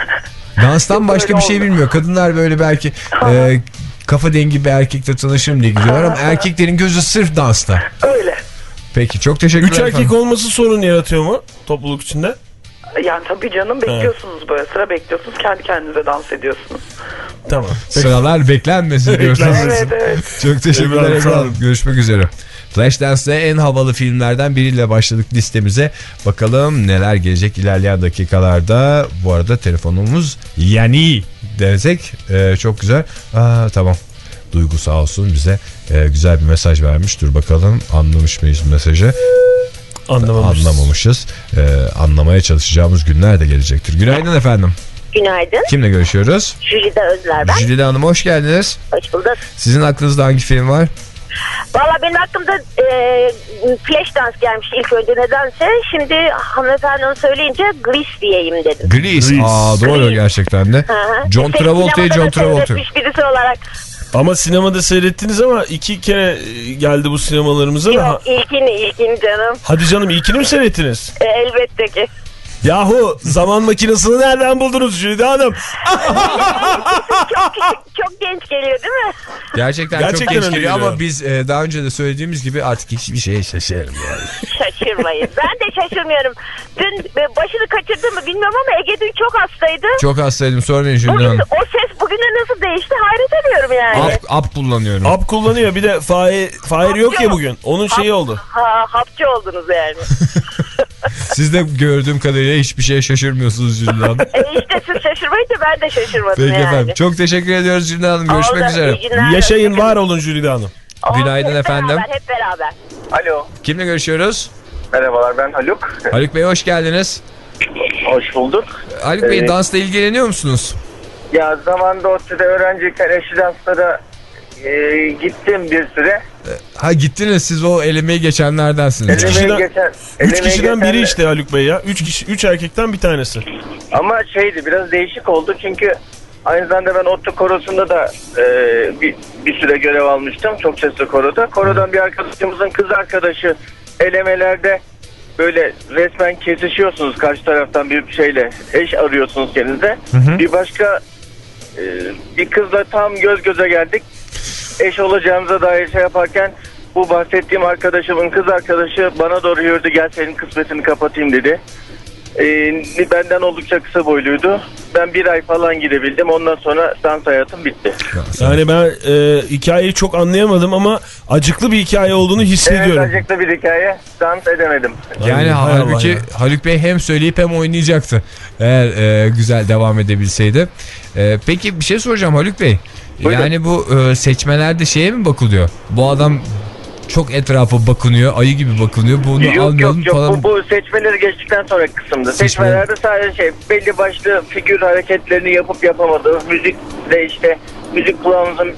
Danstan başka bir şey bilmiyor. Kadınlar böyle belki e, kafa dengi bir erkekle tanışırım diye gidiyorlar ama erkeklerin gözü sırf dansta. Öyle. Peki çok teşekkürler Üç erkek efendim. olması sorun yaratıyor mu topluluk içinde? Yani tabii canım bekliyorsunuz böyle sıra bekliyorsunuz kendi kendinize dans ediyorsunuz. Tamam. Sıralar beklenmesin diyorsunuz. Evet evet. Çok teşekkürler. Hanım. Görüşmek üzere. Flashdance'de en havalı filmlerden biriyle başladık listemize. Bakalım neler gelecek ilerleyen dakikalarda. Bu arada telefonumuz yani desek e, çok güzel. Aa, tamam. Duygu sağ olsun bize e, güzel bir mesaj vermiş. Dur bakalım anlamış mıyız mesajı? Anlamamışız. Anlamamışız. E, anlamaya çalışacağımız günler de gelecektir. Günaydın efendim. Günaydın. Kimle görüşüyoruz? Jülide Özler ben. Jülide Hanım hoş geldiniz. Hoş bulduk. Sizin aklınızda hangi film var? Valla benim aklımda e, flash dans gelmişti ilk önce nedense. Şimdi hanımefendi onu söyleyince Grease diyeyim dedim. Grease. Grease. Aa doğru Grease. gerçekten de. Hı hı. John Travolta'yı John Travolta. seyretmiş birisi olarak. Ama sinemada seyrettiniz ama iki kere e, geldi bu sinemalarımıza da. Yok ilkini ilkini canım. Hadi canım ilkini mi seyrettiniz? E, elbette ki. Yahu zaman makinesini nereden buldunuz Jülide Hanım? çok, çok genç geliyor değil mi? Gerçekten, Gerçekten çok genç geliyor ama biz e, daha önce de söylediğimiz gibi artık hiçbir şeye şaşırmıyoruz. Şaşırmayın. ben de şaşırmıyorum. Dün e, başını kaçırdı mı bilmiyorum ama Ege dün çok hastaydı. Çok hastaydım sormayın Bugün Hanım. o ses bugüne nasıl değişti hayret ediyorum yani. App, app kullanıyorum. App kullanıyor bir de Fahir, Fahir yok ya bugün. Onun şeyi oldu. Ha, hapçı oldunuz yani. Siz de gördüğüm kadarıyla hiçbir şeye şaşırmıyorsunuz Jülde Hanım. e işte siz şaşırmayınca ben de şaşırmadım Peki yani. efendim. Çok teşekkür ediyoruz Jülde Hanım. Görüşmek Oldu, üzere. iyi günler. Yaşayın var olun Jülide Hanım. Oldu, Günaydın hep efendim. Beraber, hep beraber. Alo. Kimle görüşüyoruz? Merhabalar ben Haluk. Haluk Bey hoş geldiniz. Hoş bulduk. Haluk Bey Evet. dansla ilgileniyor musunuz? Ya zamanda ODTÜ'de öğrenciyken eşli danslara e, gittim bir süre. Ha gittiniz siz o elemeyi geçenlerdensiniz. kişiden- Elemeyi geçen, Üç elemeyi kişiden biri işte Haluk Bey ya. Üç, kişi, üç erkekten bir tanesi. Ama şeydi biraz değişik oldu çünkü aynı zamanda ben ODTÜ korosunda da e, bir, bir süre görev almıştım. Çok sesli koroda. Korodan bir arkadaşımızın kız arkadaşı elemelerde böyle resmen kesişiyorsunuz karşı taraftan bir şeyle. Eş arıyorsunuz kendinize. Bir başka e, bir kızla tam göz göze geldik. Eş olacağımıza dair şey yaparken bu bahsettiğim arkadaşımın kız arkadaşı bana doğru yürüdü gel senin kısmetini kapatayım dedi. Ee, benden oldukça kısa boyluydu. Ben bir ay falan gidebildim. Ondan sonra dans hayatım bitti. Yani ben e, hikayeyi çok anlayamadım ama acıklı bir hikaye olduğunu Evet hissediyorum. acıklı bir hikaye. Dans edemedim. Yani Hay halbuki ya. Haluk Bey hem söyleyip hem oynayacaktı. Eğer e, güzel devam edebilseydi. E, peki bir şey soracağım Haluk Bey. Buyurun. Yani bu e, seçmelerde şeye mi bakılıyor? Bu adam çok etrafa bakınıyor, ayı gibi bakınıyor. Bunu Yok almayalım yok yok falan. bu, bu seçmeleri geçtikten sonra kısımda. Seçmeler- Seçmelerde sadece şey belli başlı figür hareketlerini yapıp yapamadığınız müzik de işte müzik kulağınızın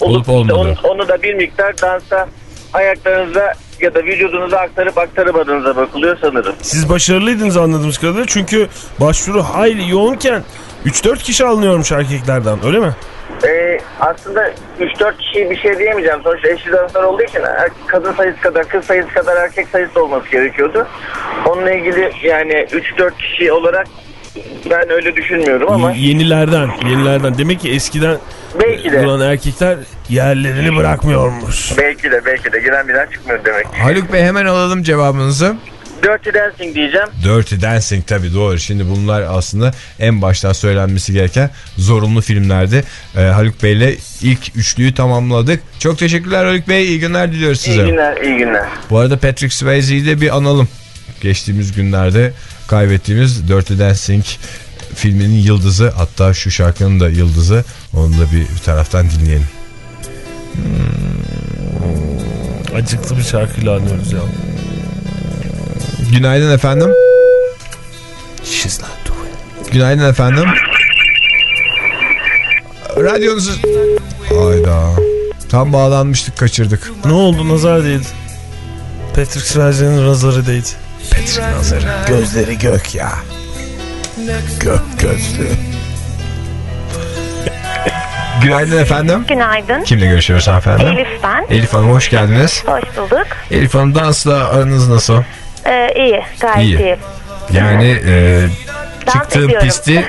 Olup olup, işte olmadığı. onu, onu da bir miktar dansa ayaklarınıza ya da vücudunuza aktarıp aktaramadığınıza bakılıyor sanırım. Siz başarılıydınız anladığımız kadarıyla çünkü başvuru hayli yoğunken 3-4 kişi alınıyormuş erkeklerden öyle mi? Ee, aslında 3-4 kişiyi bir şey diyemeyeceğim. Sonuçta eşli danslar olduğu için er- kadın sayısı kadar, kız sayısı kadar erkek sayısı olması gerekiyordu. Onunla ilgili yani 3-4 kişi olarak ben öyle düşünmüyorum ama Y- Yenilerden, yenilerden. Demek ki eskiden belki de duran erkekler yerlerini bırakmıyormuş. belki de belki de giren birden çıkmıyor demek. Haluk Bey hemen alalım cevabınızı. Dirty Dancing diyeceğim. Dirty Dancing tabii doğru. Şimdi bunlar aslında en baştan söylenmesi gereken zorunlu filmlerdi. Ee, Haluk Bey'le ilk üçlüyü tamamladık. Çok teşekkürler Haluk Bey. İyi günler diliyoruz size. İyi günler, iyi günler. Bu arada Patrick Swayze'yi de bir analım. Geçtiğimiz günlerde kaybettiğimiz Dirty Dancing filminin yıldızı hatta şu şarkının da yıldızı. Onu da bir, taraftan dinleyelim. Acıklı bir şarkıyla anlıyoruz ya. Günaydın efendim. Günaydın efendim. Radyonuzu... Hayda. Tam bağlanmıştık kaçırdık. Ne oldu nazar değdi. Patrick Swayze'nin nazarı değdi. Patrick nazarı. Gözleri gök ya. Gök gözlü. Günaydın efendim. Günaydın. Kimle görüşüyoruz hanımefendi? Elif ben. Elif Hanım hoş geldiniz. Hoş bulduk. Elif Hanım dansla aranız nasıl? Ee, iyi, gayet İyi. iyi. Yani e, çıktığım ediyorum. pisti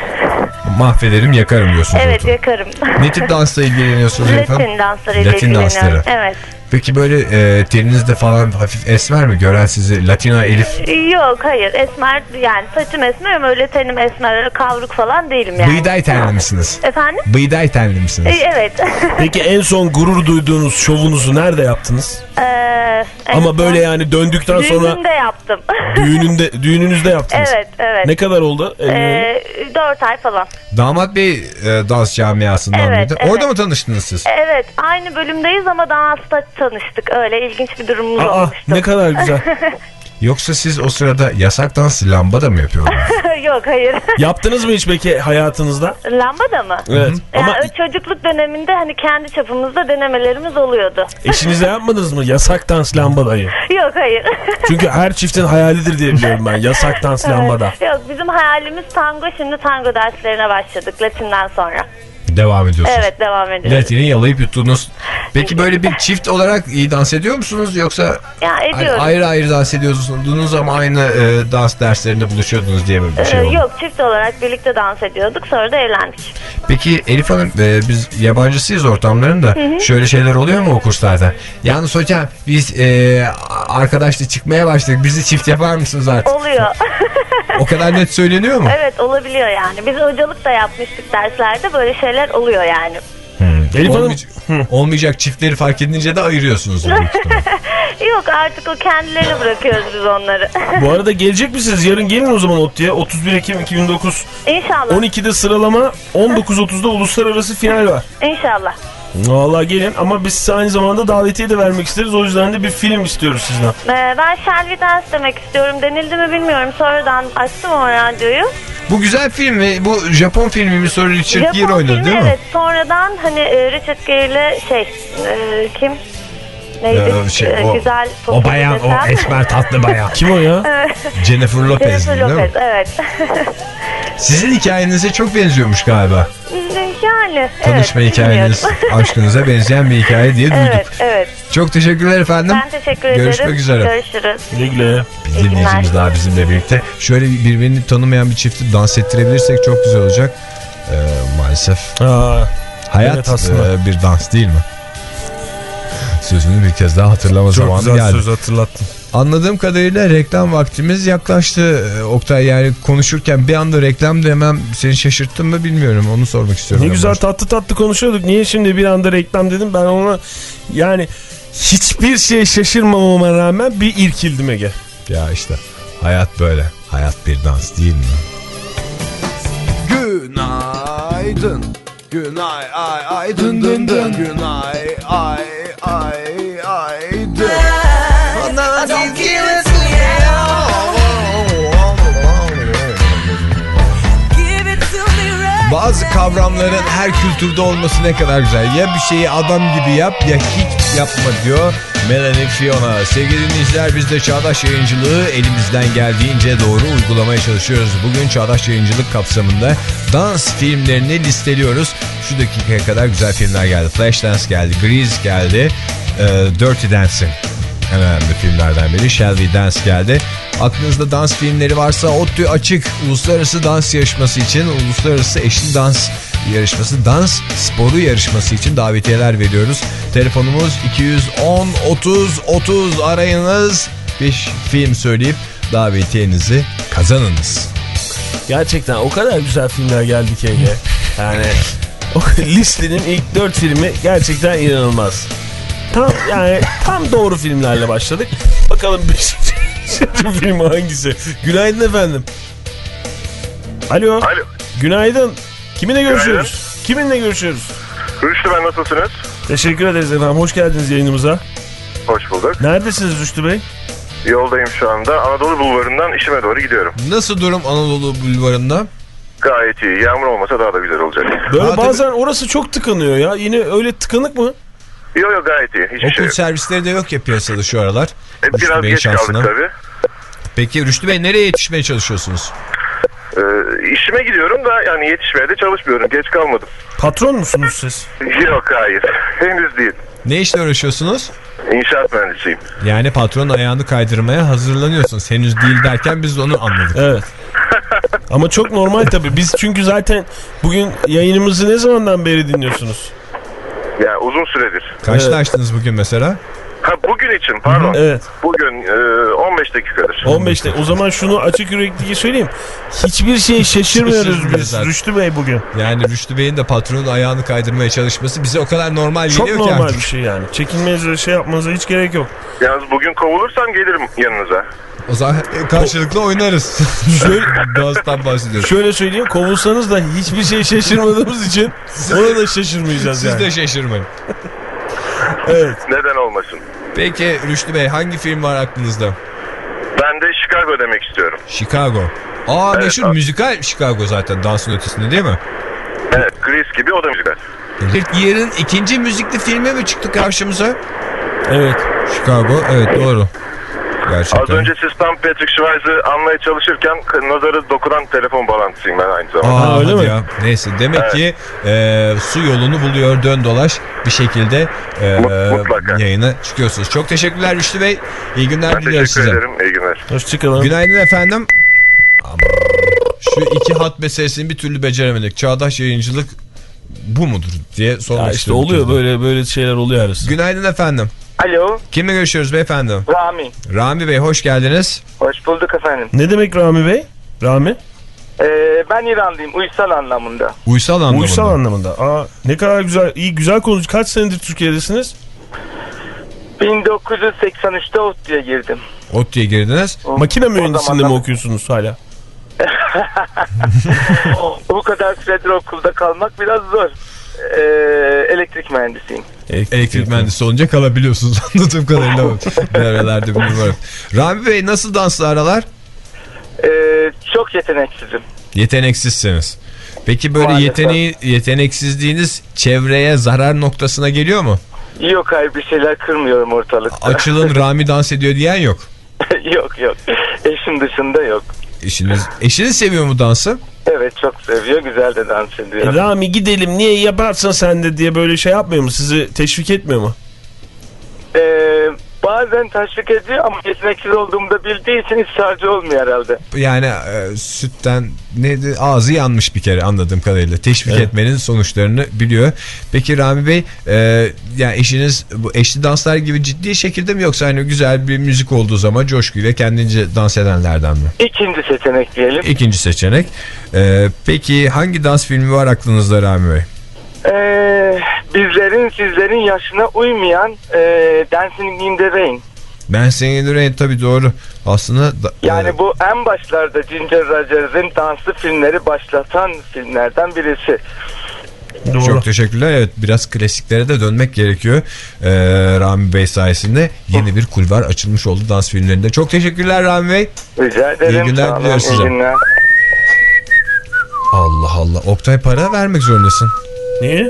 mahvederim yakarım diyorsunuz. Evet orada. yakarım. Ne tip dansla ilgileniyorsunuz efendim? Latin danslarıyla Latin ilgileniyorum. dansları. Evet. Peki böyle e, teninizde falan hafif esmer mi? Gören sizi Latina Elif Yok hayır esmer yani saçım esmer ama öyle tenim esmer kavruk falan değilim yani. bıyday tenli misiniz? Efendim? Bıyday tenli misiniz? Ee, evet. Peki en son gurur duyduğunuz şovunuzu nerede yaptınız? Ee, Ama böyle yani döndükten sonra Düğününde yaptım. düğününde düğününüzde yaptınız. evet evet. Ne kadar oldu? Ee, 4 ay falan. Damat Bey e, dans camiasından Evet, mıydı? evet. Orada mı tanıştınız siz? Evet aynı bölümdeyiz ama dansta tanıştık. Öyle ilginç bir durumumuz Aa olmuştu. ne kadar güzel. Yoksa siz o sırada yasak dans lambada mı yapıyordunuz? Yok hayır. Yaptınız mı hiç peki hayatınızda? Lambada mı? Evet. Yani Ama çocukluk döneminde hani kendi çapımızda denemelerimiz oluyordu. eşinizle yapmadınız mı yasak dans lambadayı? Yok hayır. Çünkü her çiftin hayalidir diye biliyorum ben. Yasak dans lambada. Yok bizim hayalimiz tango şimdi tango derslerine başladık Latin'den sonra. Devam ediyorsunuz. Evet devam ediyoruz. Latin'i yalayıp yuttunuz. Peki böyle bir çift olarak iyi dans ediyor musunuz yoksa Ya ediyoruz. ayrı ayrı dans ediyordunuz ama aynı e, dans derslerinde buluşuyordunuz diye bir şey Ee, oldu? yok çift olarak birlikte dans ediyorduk sonra da evlendik. Peki Elif Hanım e, biz yabancısıyız ortamların da şöyle şeyler oluyor mu o kurslarda? Yalnız hocam biz e, arkadaşla çıkmaya başladık bizi çift yapar mısınız artık? Oluyor. O kadar net söyleniyor mu? evet olabiliyor yani. Biz hocalık da yapmıştık derslerde böyle şeyler oluyor yani. Elif Hanım Olmayacak, çiftleri fark edince de ayırıyorsunuz. Yok artık o kendilerine bırakıyoruz biz onları. bu arada gelecek misiniz? Yarın gelin o zaman ODTÜ'ye. 31 Ekim 2009. İnşallah. 12'de sıralama 19.30'da uluslararası final var. İnşallah. Vallahi gelin ama biz aynı zamanda davetiye de vermek isteriz. O yüzden de bir film istiyoruz sizden. Ee, ben We Dance demek istiyorum. Denildi mi bilmiyorum. Sonradan açtım o radyoyu. bu güzel film ve bu Japon filmi mi sonra Richard Gere oynadı filmi, değil mi? Evet sonradan hani e, Richard Gere ile şey e, kim? Neydi? Ee, şey, E, o- güzel O bayan o desem. esmer tatlı bayan. Kim o ya? Jennifer Lopez Jennifer değil mi? Lopez evet. Sizin hikayenize çok benziyormuş galiba. yani Tanışma evet, hikayeniz bilmiyorum. aşkınıza benzeyen bir hikaye diye duyduk. evet evet. Çok teşekkürler efendim. Ben teşekkür ederim. Görüşmek üzere. Görüşürüz. Güle güle. Bir dinleyicimiz daha bizimle birlikte. Şöyle birbirini tanımayan bir çifti dans ettirebilirsek çok güzel olacak. Ee, maalesef Aa, hayat Evet, aslında. e, bir dans değil mi? Sözünü bir kez daha hatırlama çok zamanı güzel geldi. söz hatırlattın. Anladığım kadarıyla reklam vaktimiz yaklaştı. Ee, Oktay yani konuşurken bir anda reklam demem seni şaşırttın mı bilmiyorum. Onu sormak istiyorum. Ne güzel başta. tatlı tatlı konuşuyorduk. Niye şimdi bir anda reklam dedim? Ben ona yani hiçbir şey şaşırmamama rağmen bir irkildim Ege. Ya işte hayat böyle. Hayat bir dans değil mi? Günaydın. Günay ay ay dın dın dın. Günay ay ay ay dın. Bazı kavramların her kültürde olması ne kadar güzel. Ya bir şeyi adam gibi yap ya hiç yapma diyor Melanie Fiona. Sevgili dinleyiciler biz de Çağdaş Yayıncılığı elimizden geldiğince doğru uygulamaya çalışıyoruz. Bugün Çağdaş Yayıncılık kapsamında dans filmlerini listeliyoruz. Şu dakikaya kadar güzel filmler geldi. Flashdance geldi, Grease geldi, e, Dirty Dancing en önemli filmlerden biri. We Dance geldi. Aklınızda dans filmleri varsa ODTÜ açık uluslararası dans yarışması için uluslararası eşli dans yarışması dans sporu yarışması için davetiyeler veriyoruz. Telefonumuz 210 30 30 arayınız. Bir film söyleyip davetiyenizi kazanınız. Gerçekten o kadar güzel filmler geldi ki Ege. Yani o listenin ilk dört filmi gerçekten inanılmaz. Tam yani tam doğru filmlerle başladık. Bakalım beşinci film hangisi? Günaydın efendim. Alo. Alo. Günaydın. Kiminle görüşüyoruz? Kiminle görüşüyoruz? Rüştü ben nasılsınız? Teşekkür ederiz efendim. Hoş geldiniz yayınımıza. Hoş bulduk. Neredesiniz Rüştü Bey? Yoldayım şu anda. Anadolu Bulvarı'ndan işime doğru gidiyorum. Nasıl durum Anadolu Bulvarı'nda? Gayet iyi. Yağmur olmasa daha da güzel olacak. Böyle Ha, bazen orası çok tıkanıyor ya. Yine öyle tıkanık mı? Yok yok gayet iyi. Hiçbir Okul şey yok. servisleri de yok ya piyasada şu aralar. E, Rüştü biraz geç şansına. kaldık tabii. Peki Rüştü Bey nereye yetişmeye çalışıyorsunuz? Ee, işime gidiyorum da yani yetişmeye de çalışmıyorum. Geç kalmadım. Patron musunuz siz? Yok hayır. Henüz değil. Ne işle uğraşıyorsunuz? İnşaat mühendisiyim. Yani patronun ayağını kaydırmaya hazırlanıyorsunuz. Henüz değil derken biz de onu anladık. Evet. Ama çok normal tabii. Biz çünkü zaten bugün yayınımızı ne zamandan beri dinliyorsunuz? Yani uzun süredir. Kaçta açtınız bugün mesela? Ha bugün için pardon. Evet. Bugün e, 15 dakikadır. 15'te. O zaman şunu açık yürekli söyleyeyim. Hiçbir şey şaşırmıyoruz biz. zaten. Rüştü Bey bugün. Yani Rüştü Bey'in de patronun ayağını kaydırmaya çalışması bize o kadar normal Çok geliyor ki normal artık. bir şey yani. Çekinmenize şey yapmanıza hiç gerek yok. Yalnız bugün kovulursam gelirim yanınıza. O zaman karşılıklı oynarız. Şöyle danstan bahsediyoruz. Şöyle söyleyeyim kovulsanız da hiçbir şey şaşırmadığımız için ona da şaşırmayacağız Siz yani. de şaşırmayın. Evet. Neden olmasın? Peki Rüştü Bey hangi film var aklınızda? Ben de Chicago demek istiyorum. Chicago. Aa Evet, meşhur abi. müzikal Chicago zaten dansın ötesinde değil mi? Evet Grease gibi o da müzikal. Yerin ikinci müzikli filmi mi çıktı karşımıza? Evet. Chicago evet doğru. Az Gerçekten. önce siz tam Patrick Schweiz'i anmaya çalışırken nazarı dokunan telefon bağlantısıyım ben aynı zamanda. Aa, öyle mi? Ya. Neyse demek ki e, su yolunu buluyor dön dolaş bir şekilde e, mutlaka. yayına çıkıyorsunuz. Çok teşekkürler Rüştü Bey. İyi günler Ben diliyoruz teşekkür size. ederim. İyi günler. Hoşçakalın. Günaydın efendim. Şu iki hat meselesini bir türlü beceremedik. Çağdaş yayıncılık bu mudur diye sormak Ya işte istiyorum. oluyor böyle böyle şeyler oluyor arası. Günaydın efendim. Alo, Kimle görüşüyoruz beyefendi? Rami. Rami Bey hoş geldiniz. Hoş bulduk efendim. Ne demek Rami Bey? Rami? Ee, ben İranlıyım, uysal anlamında. Uysal anlamında. Uysal anlamında. Aa, ne kadar güzel, iyi güzel konuş. Kaç senedir Türkiye'desiniz? 1983'te ODTÜ'ye girdim. ODTÜ'ye girdiniz. Makine mühendisliğinde mi okuyorsunuz hala? Bu kadar süredir okulda kalmak biraz zor. Ee, elektrik mühendisiyim. Elektrik mühendisi olunca kalabiliyorsunuz anladığım kadarıyla. Nerelerde bilmiyorum. Rami Bey nasıl danslı aralar? Ee, çok yeteneksizim. Yeteneksizsiniz. Peki böyle Maalesef. yeteneği, yeteneksizliğiniz çevreye zarar noktasına geliyor mu? Yok hayır bir şeyler kırmıyorum ortalıkta. Açılın Rami dans ediyor diyen yok. yok yok. Eşim dışında yok. Eşiniz, eşiniz seviyor mu dansı? Evet çok seviyor, güzel de dans ediyor. E, Rami gidelim niye yaparsın sen de diye böyle şey yapmıyor mu? Sizi teşvik etmiyor mu? Ee, bazen teşvik ediyor ama yeteneksiz olduğumu da bildiği için ısrarcı olmuyor herhalde. Yani e, sütten neydi ağzı yanmış bir kere anladığım kadarıyla. Teşvik Evet. etmenin sonuçlarını biliyor. Peki Rami Bey e, yani eşiniz bu eşli danslar gibi ciddi şekilde mi yoksa hani güzel bir müzik olduğu zaman coşkuyla kendince dans edenlerden mi? İkinci seçenek diyelim. İkinci seçenek. E, peki hangi dans filmi var aklınızda Rami Bey? Ee, bizlerin sizlerin yaşına uymayan e, Dancing in the Rain. Ben senin Rain tabii doğru. Aslında da- Yani e, bu en başlarda Ginger Rogers'ın danslı filmleri başlatan filmlerden birisi. Doğru. Çok teşekkürler. Evet biraz klasiklere de dönmek gerekiyor. Ee, Rami Bey sayesinde yeni bir kulvar açılmış oldu dans filmlerinde. Çok teşekkürler Rami Bey. Rica ederim. İyi günler diliyoruz size. günler. Allah Allah. Oktay para vermek zorundasın. Niye?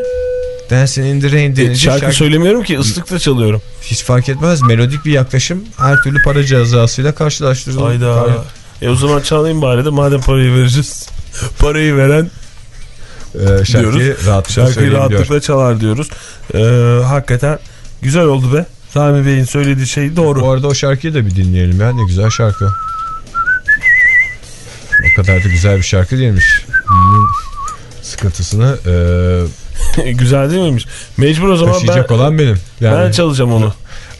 Dancing in the Rain denince şarkı, şarkı- söylemiyorum ki ıslıkla çalıyorum. hiç fark etmez. Melodik bir yaklaşım her türlü para cezasıyla karşılaştırılır. Hayda. E o zaman çalayım bari de madem parayı vereceğiz. Parayı veren Ee, şarkıyı diyoruz. rahatlıkla Şarkıyı rahatlıkla çalar diyoruz. Ee, hakikaten güzel oldu be. Sami Bey'in söylediği şey doğru. Bu arada o şarkıyı da bir dinleyelim ya. Ne güzel şarkı. O kadar da güzel bir şarkı değilmiş. Bunun sıkıntısını e, Güzel değil miymiş? Mecbur o zaman taşıyacak ben, olan benim. Yani ben çalacağım onu.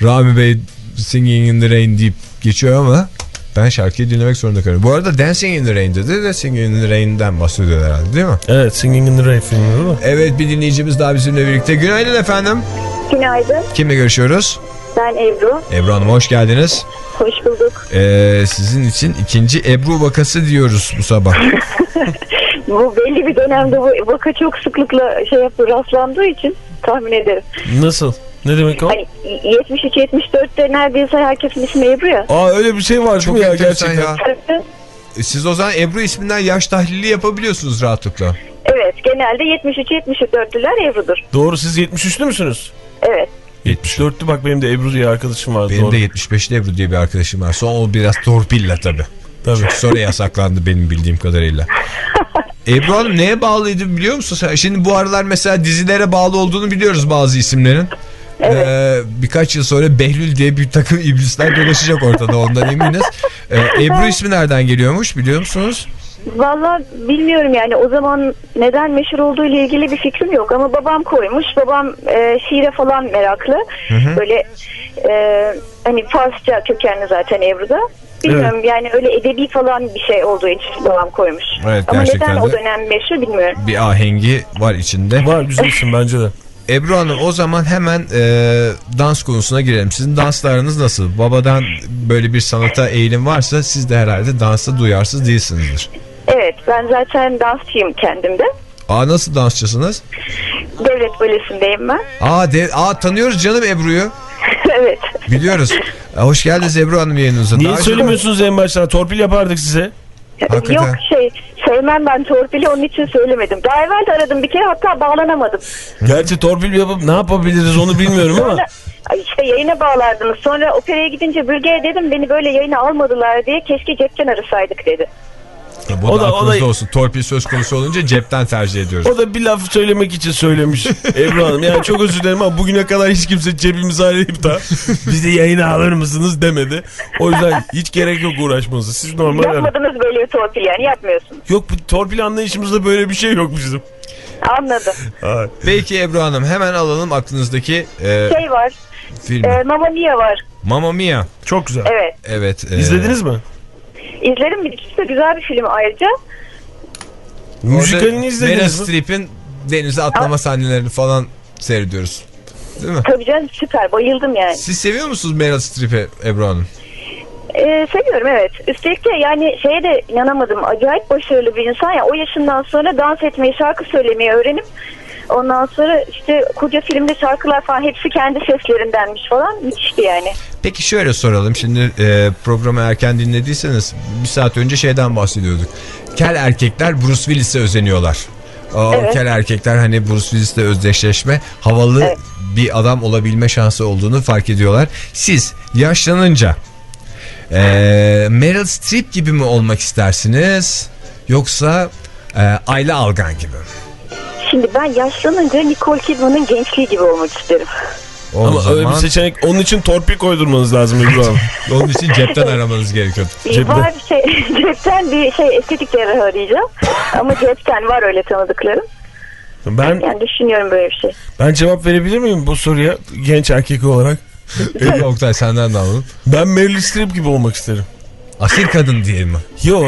Rami Bey Singing in the Rain deyip geçiyor ama ben şarkıyı dinlemek zorunda kalıyorum. Bu arada Dancing in the Rain dedi de Singing in the Rain'den bahsediyor herhalde değil mi? Evet Singing in the Rain filmi değil mi? Evet bir dinleyicimiz daha bizimle birlikte. Günaydın efendim. Günaydın. Kimle görüşüyoruz? Ben Ebru. Ebru Hanım hoş geldiniz. Hoş bulduk. Ee, sizin için ikinci Ebru vakası diyoruz bu sabah. Bu belli bir dönemde bu vaka çok sıklıkla şey yapı rastlandığı için tahmin ederim. Nasıl? Ne demek o? Hani 73-74'te neredeyse herkesin ismi Ebru ya. Aa öyle bir şey var Çok mi ya gerçekten? ya. E, Siz o zaman Ebru isminden yaş tahlili yapabiliyorsunuz rahatlıkla. Evet genelde 73-74'lüler Ebru'dur. Doğru siz 73'lü müsünüz? Evet. 74'lü bak benim de Ebru diye arkadaşım vardı. Benim doğru. de 75'li Ebru diye bir arkadaşım var. Son o biraz torpille tabii. Tabii. Çünkü sonra yasaklandı benim bildiğim kadarıyla. Ebru Hanım neye bağlıydı biliyor musun? sen? Şimdi bu aralar mesela dizilere bağlı olduğunu biliyoruz bazı isimlerin. Ee, birkaç yıl sonra Behlül diye bir takım iblisler dolaşacak ortada ondan eminiz. Ee, Ebru ismi nereden geliyormuş biliyor musunuz? Valla bilmiyorum yani o zaman neden meşhur olduğu ile ilgili bir fikrim yok ama babam koymuş. Babam e, şiire falan meraklı. hı. Böyle e, hani Farsça kökenli zaten Ebru'da. Bilmiyorum yani öyle edebi falan bir şey olduğu için babam koymuş. Evet, ama neden de. o dönem meşhur bilmiyorum. Bir ahengi var içinde. Var güzel isim bence de. Ebru Hanım o zaman hemen e, dans konusuna girelim. Sizin danslarınız nasıl? Babadan böyle bir sanata eğilim varsa siz de herhalde dansa duyarsız değilsinizdir. Evet ben zaten dansçıyım kendimde. Aa nasıl dansçısınız? Devlet balesindeyim ben. Aa, de, aa tanıyoruz canım Ebru'yu. evet. Biliyoruz. Hoş geldiniz Ebru Hanım yayınınıza. Niye Daha önce- söylemiyorsunuz en baştan? Torpil yapardık size. Hakikaten. Yok şey sevmem ben torpili onun için söylemedim. Daha evvel de aradım bir kere hatta bağlanamadım. Gerçi torpil yapıp ne yapabiliriz onu bilmiyorum ama. Sonra işte yayına bağlardınız. Sonra operaya gidince bölgeye dedim beni böyle yayına almadılar diye keşke cepten arasaydık dedi. Ya Bu O da, da- o da- aklınızda olsun. Torpil söz konusu olunca cepten tercih ediyoruz. O da bir laf söylemek için söylemiş Ebru Hanım. Yani çok özür dilerim ama bugüne kadar hiç kimse cebimizi arayıp da bizi yayına alır mısınız demedi. O yüzden hiç gerek yok uğraşmanıza. Siz normal. Yapmadınız böyle bir torpil yani yapmıyorsunuz. Yok bu torpil anlayışımızda böyle bir şey yok bizim. Anladım. Peki Ebru Hanım hemen alalım aklınızdaki e, Şey var. filmi. E, Mamma Mia var. Mamma Mia. Çok güzel. Evet. Evet. e, İzlediniz mi? İzlerim bir ikisi de güzel bir film ayrıca. Müzikalini Meryl izlediniz mi? Streep'in denize atlama sahnelerini falan seyrediyoruz. Değil mi? Tabii canım süper bayıldım yani. Siz seviyor musunuz Meryl Streep'i Ebru Hanım? Ee, seviyorum evet. Üstelik de yani şeye de inanamadım. Acayip başarılı bir insan ya. O yaşından sonra dans etmeyi, şarkı söylemeyi öğrenip ondan sonra işte koca filmde şarkılar falan hepsi kendi seslerindenmiş falan. Müthişti yani. Peki şöyle soralım. Şimdi e, programı erken dinlediyseniz bir saat önce şeyden bahsediyorduk. Kel erkekler Bruce Willis'e özeniyorlar. O Evet. kel erkekler hani Bruce Willis'le özdeşleşme, havalı Evet. bir adam olabilme şansı olduğunu fark ediyorlar. Siz yaşlanınca e, Meryl Streep gibi mi olmak istersiniz? Yoksa e, Ayla Algan gibi mi? Şimdi ben yaşlanınca Nicole Kidman'ın gençliği gibi olmak isterim. O Ama öyle bir zaman seçenek onun için torpil koydurmanız lazım Ebru Hanım. onun için cepten aramanız gerekiyor. Cepte. Var şey, cepten bir şey estetik cerrahı arayacağım. Ama cepten var öyle tanıdıklarım. Ben Yani düşünüyorum böyle bir şey. ben cevap verebilir miyim bu soruya genç erkek olarak? Ebru Oktay senden de alalım. Ben Meryl Streep gibi olmak isterim. Asil kadın diyelim mi? Yo.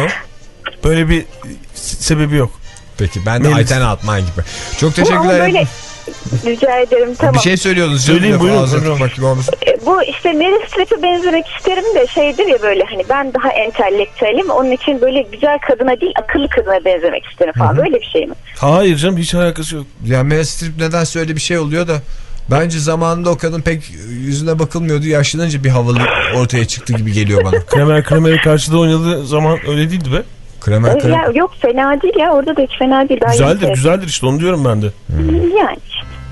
Böyle bir sebebi yok. Peki ben de. Ayten Atman gibi. Çok teşekkürler. böyle rica ederim tamam. Bir şey söylüyordunuz. Söyleyin, canım, buyurun, buyurun. E, Bu işte Meryl Streep'e benzemek isterim de şeydir ya böyle hani ben daha entelektüelim onun için böyle güzel kadına değil akıllı kadına benzemek isterim falan böyle bir şey mi? Hayır canım hiç alakası yok. Ya Meryl Streep nedense öyle bir şey oluyor da bence zamanında o kadın pek yüzüne bakılmıyordu. Yaşlanınca bir havalı ortaya çıktı gibi geliyor bana. Kremer Kremer'i karşıda oynadığı zaman öyle değildi be. Kremer kremer. ya, yok fena değil ya orada da hiç fena değil. Daha Güzeldir yeni güzeldir işte onu diyorum ben de. seyrettim. Yani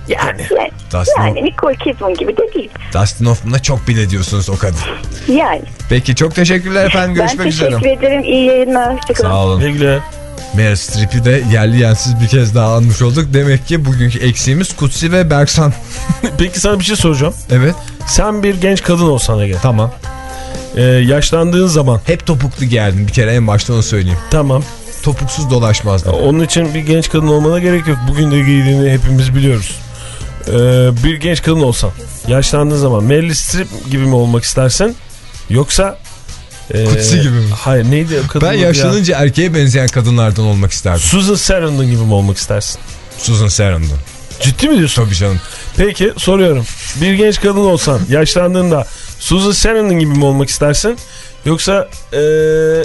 Yani. yani, Dustin, yani Nicole Kidman gibi de değil. Dustin Hoffman'a çok bile diyorsunuz o kadın. Yani. Peki çok teşekkürler efendim. Görüşmek ben üzere. teşekkür ederim. İyi yayınlar. Hoşçakalın. Sağ olun. Sevgili. Meryl Streep'i de yerli yensiz bir kez daha anmış olduk. Demek ki bugünkü eksiğimiz Kutsi ve Berksan. Peki sana bir şey soracağım. Evet. Sen bir genç kadın olsan Ege. Tamam. Ee, yaşlandığın zaman. Hep topuklu giyerdin bir kere en başta onu söyleyeyim. Tamam. Topuksuz dolaşmazdın. Onun için bir genç kadın olmana gerek yok. Bugün de giydiğini hepimiz biliyoruz. Ee, bir genç kadın olsan yaşlandığın zaman Meryl Streep gibi mi olmak istersin? Yoksa e, Kutsi gibi mi? Hayır neydi o kadın Ben adı ya? yaşlanınca erkeğe benzeyen kadınlardan olmak isterdim. Susan Sarandon gibi mi olmak istersin? Susan Sarandon. Ciddi mi diyorsun? Tabii canım. Peki soruyorum. Bir genç kadın olsan yaşlandığında Susan Sarandon gibi mi olmak istersin? Yoksa e,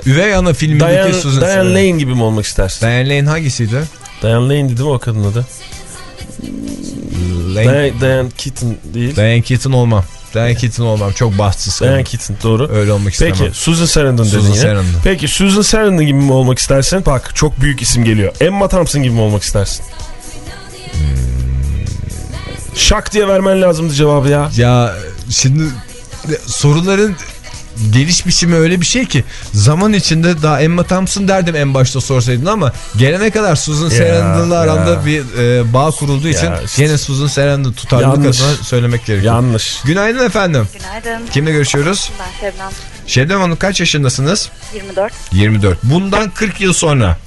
Üvey Ana filmindeki Diane, Susan Diane Sarandon. Lane gibi mi olmak istersin? Diane Lane hangisiydi? Diane Lane'di değil mi o kadın adı? Lane. Diane, Diane Keaton değil. Diane Keaton olmam. Diane Keaton olmam. Çok bahtsız. Diane Keaton doğru. Öyle olmak istemem. Peki Susan Sarandon dedin Susan yine. Sarandon. Peki Susan Sarandon gibi mi olmak istersin? Bak çok büyük isim geliyor. Emma Thompson gibi mi olmak istersin? Şak diye vermen lazımdı cevabı ya. Ya şimdi soruların geliş biçimi öyle bir şey ki zaman içinde daha Emma Thompson derdim en başta sorsaydın ama gelene kadar Susan Sarandon'la aramda bir e, bağ kurulduğu için Ya işte. yine Susan Sarandon tutarlılık Yanlış. adına söylemek gerekiyor. Yanlış. Günaydın efendim. Günaydın. Kimle görüşüyoruz? Ben Şebnem. Şebnem Hanım kaç yaşındasınız? 24. 24. Bundan 40 yıl sonra.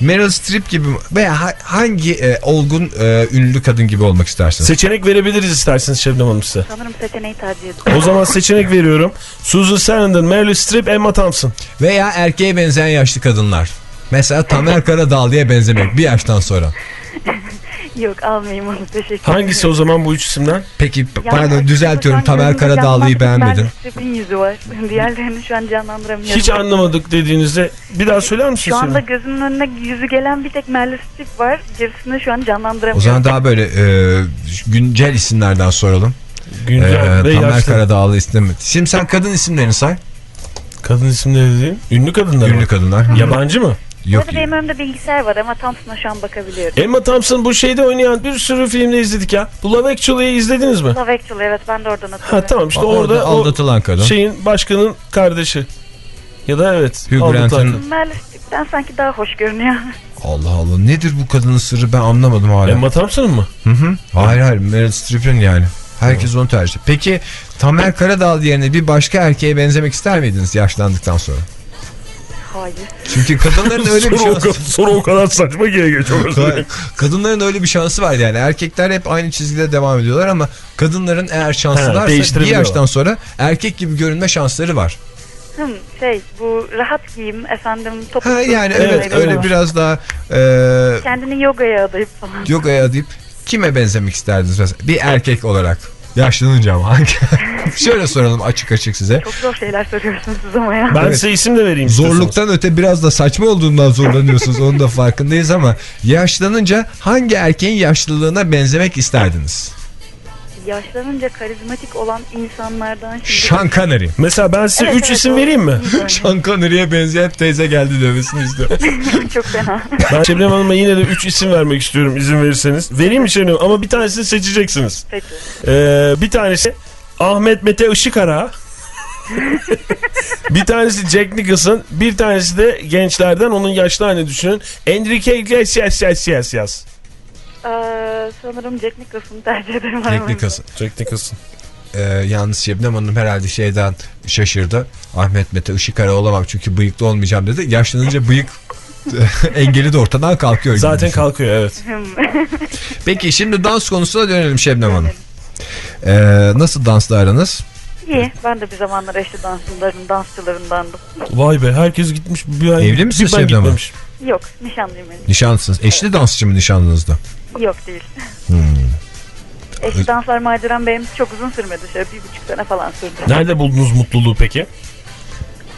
Meryl Streep gibi veya ha- hangi e, olgun e, ünlü kadın gibi olmak istersiniz? Seçenek verebiliriz isterseniz Şebnem Hanım size. Sanırım seçeneği tercih ediyorum. O zaman seçenek veriyorum. Susan Sarandon, Meryl Streep, Emma Thompson. Veya erkeğe benzeyen yaşlı kadınlar. Mesela Tamer Karadağlı'ya benzemek bir yaştan sonra. Yok almayayım onu teşekkür Hangisi o zaman bu üç isimden? Peki Yani pardon düzeltiyorum Tamer Karadağlı'yı. Meryl Streep'in yüzü var. Diğerlerini şu an canlandıramıyorum. Hiç anlamadık dediğinizde bir daha söyler misiniz? Şu anda gözümün önüne yüzü gelen bir tek Meryl Streep var. Gerisini şu an O canlandıramıyorum. zaman daha böyle e, güncel isimlerden soralım. Güncel E, ve Tamer yaşlı. Karadağlı isim. Şimdi sen kadın isimlerini say. Kadın isimleri değil. Ünlü kadınlar Ünlü mı? kadınlar. Yabancı mı? Yok. Burada benim önümde bilgisayar var ama Thompson'a şu an bakabiliyorum. Emma Thompson bu şeyde oynayan bir sürü filmde izledik ya. Bu Love Actually'yi izlediniz mi? Love Actually evet ben de oradan hatırlıyorum. Ha tamam işte Orada orada, o aldatılan kadın. şeyin başkanın kardeşi. Ya da evet. Hugh Grant'ın-. Meryl Streep'ten sanki daha hoş görünüyor. Allah Allah nedir bu kadının sırrı ben anlamadım hala. Emma Thompson mı? Hı hı. Hayır hayır Meryl Streep'in yani. Herkes onu tercih. Peki Tamer Karadağlı yerine bir başka erkeğe benzemek ister miydiniz yaşlandıktan sonra? Hayır. Çünkü kadınların öyle bir şansı. soru o kadar saçma ki Ege çok. Kadınların öyle bir şansı var yani. Erkekler hep aynı çizgide devam ediyorlar ama kadınların eğer şansı Ha, varsa bir yaştan sonra erkek gibi görünme şansları var. Hım, şey bu rahat giyim efendim topuklu. Ha yani evet öyle var. biraz daha e, Kendini yogaya adayıp falan. yogaya deyip kime benzemek isterdiniz mesela? Bir erkek olarak. Yaşlanınca ama hangi? Şöyle soralım açık açık size. Çok zor şeyler soruyorsunuz siz ama ya. Ben Evet. size isim de vereyim. istiyorsanız. Zorluktan öte biraz da saçma olduğundan zorlanıyorsunuz. Onun da farkındayız ama yaşlanınca hangi erkeğin yaşlılığına benzemek isterdiniz? Yaşlanınca karizmatik olan insanlardan şimdi... Sean Connery. Mesela ben size Evet, 3 evet, isim o- vereyim mi? Sean Connery'e benzeyen teyze geldi demesini istiyorum. Çok fena. Ben Şebnem Hanım'a yine de 3 isim vermek istiyorum izin verirseniz. Vereyim mi Şebnem ama bir tanesini seçeceksiniz. Peki. Ee, bir tanesi Ahmet Mete Işıkara. bir tanesi Jack Nicholson. Bir tanesi de gençlerden onun yaşlı halini düşünün. Enrique Iglesias yas yas yas. Ee, sanırım Jack Nicholson'ı tercih ederim. Jack Nicholson. Jack Nicholson. Ee, yalnız Şebnem Hanım herhalde şeyden şaşırdı. Ahmet Mete Işıkara olamam çünkü bıyıklı olmayacağım dedi. Yaşlanınca bıyık engeli de ortadan kalkıyor. gibi Zaten düşün. kalkıyor evet. Peki şimdi dans konusuna dönelim Şebnem Hanım. Ee, nasıl dansla aranız? İyi. Ben de bir zamanlar eşli dansçıların dansçılarındandım. Vay be herkes gitmiş. Bir ay, Evli ben Şebnem Hanım? Yok nişanlıyım henüz. Nişanlısınız. Eşli dansçı mı nişanlınızda? Yok değil. Hmm. Danslar maceram benim çok uzun sürmedi. Şöyle bir buçuk sene falan sürdü. Nerede buldunuz mutluluğu peki?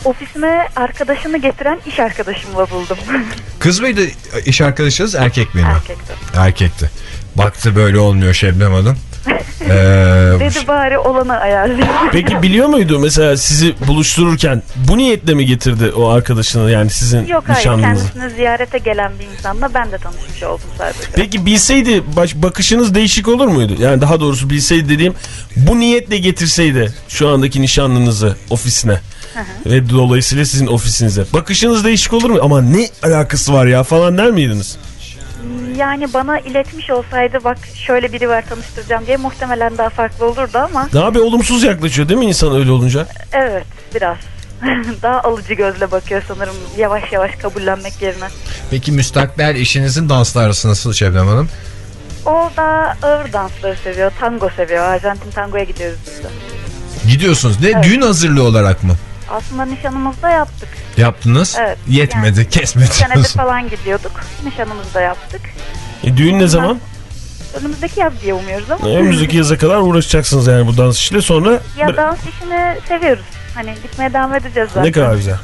Ofisime arkadaşını getiren iş arkadaşımla buldum. Kız mıydı iş arkadaşınız erkek miydi? Erkekti. Erkekti. Baktı böyle olmuyor Şebnem Hanım. Ee, Dedi bari olana ayarlayayım. Peki biliyor muydu mesela sizi buluştururken bu niyetle mi getirdi o arkadaşını yani sizin Yok hayır nişanlınızı? kendisini ziyarete gelen bir insanla ben de tanışmış oldum sadece. Peki bilseydi baş, bakışınız değişik olur muydu? Yani daha doğrusu bilseydi dediğim bu niyetle getirseydi şu andaki nişanlınızı ofisine ve dolayısıyla sizin ofisinize. Bakışınız değişik olur mu? Ama ne alakası var ya falan der miydiniz? Yani bana iletmiş olsaydı bak şöyle biri var tanıştıracağım diye muhtemelen daha farklı olurdu ama Daha bir olumsuz yaklaşıyor değil mi insan öyle olunca? evet biraz. Daha alıcı gözle bakıyor sanırım yavaş yavaş kabullenmek yerine. Peki müstakbel eşinizin danslı arası nasıl Şebnem Hanım? O da ağır dansları seviyor, tango seviyor. Arjantin tangoya gidiyoruz biz de. Gidiyorsunuz. Ne Evet. düğün hazırlığı olarak mı? Aslında nişanımızda yaptık. Yaptınız. Evet. Yetmedi, Yani kesmedi. Bir senedir falan gidiyorduk. Nişanımızı da yaptık. E, düğün ne zaman? Önümüzdeki yaz diye umuyoruz ama. E, Önümüzdeki yaza kadar uğraşacaksınız yani bu dans işiyle sonra Ya dans işini seviyoruz. Hani gitmeye devam edeceğiz zaten. ne kadar güzel.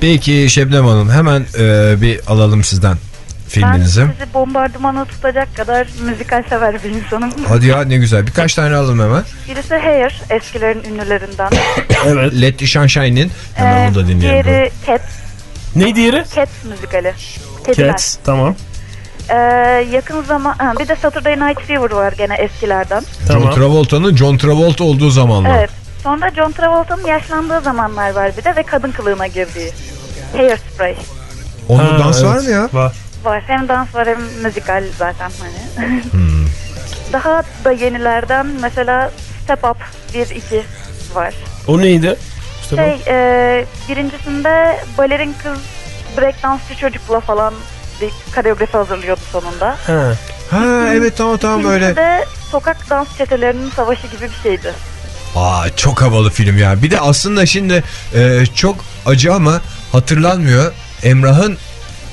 Peki Şebnem Hanım hemen e, bir alalım sizden filminizi. Ben sizi bombardımana tutacak kadar müzikal sever bir insanım. Hadi ya ne güzel. Birkaç tane alalım hemen. Birisi Hair, eskilerin ünlülerinden. Evet. Let Sunshine'in. Hemen Ee, onu da dinleyelim. Diğeri Cats. Ne diğeri? Cats müzikali. Kediler. Cats tamam. Ee, yakın zaman ha, bir de Saturday Night Fever var gene eskilerden. John Travolta'nın John Travolta olduğu zamanlar. Evet. Sonra John Travolta'nın yaşlandığı zamanlar var bir de ve kadın kılığına girdiği. Hairspray. Onda Ha, dans var evet. mı ya? Var. Var. Hem dans var hem müzikal zaten hani. Hmm. Daha da yenilerden mesela Step Up 1-2 var. O neydi? Şey, e, birincisinde balerin kız breakdansçı çocukla falan bir koreografi hazırlıyordu sonunda. Ha. Ha evet tamam tamam İkincisi öyle. de sokak dans çetelerinin savaşı gibi bir şeydi. Aa çok havalı film ya. Bir de aslında şimdi e, çok acı ama hatırlanmıyor. Emrah'ın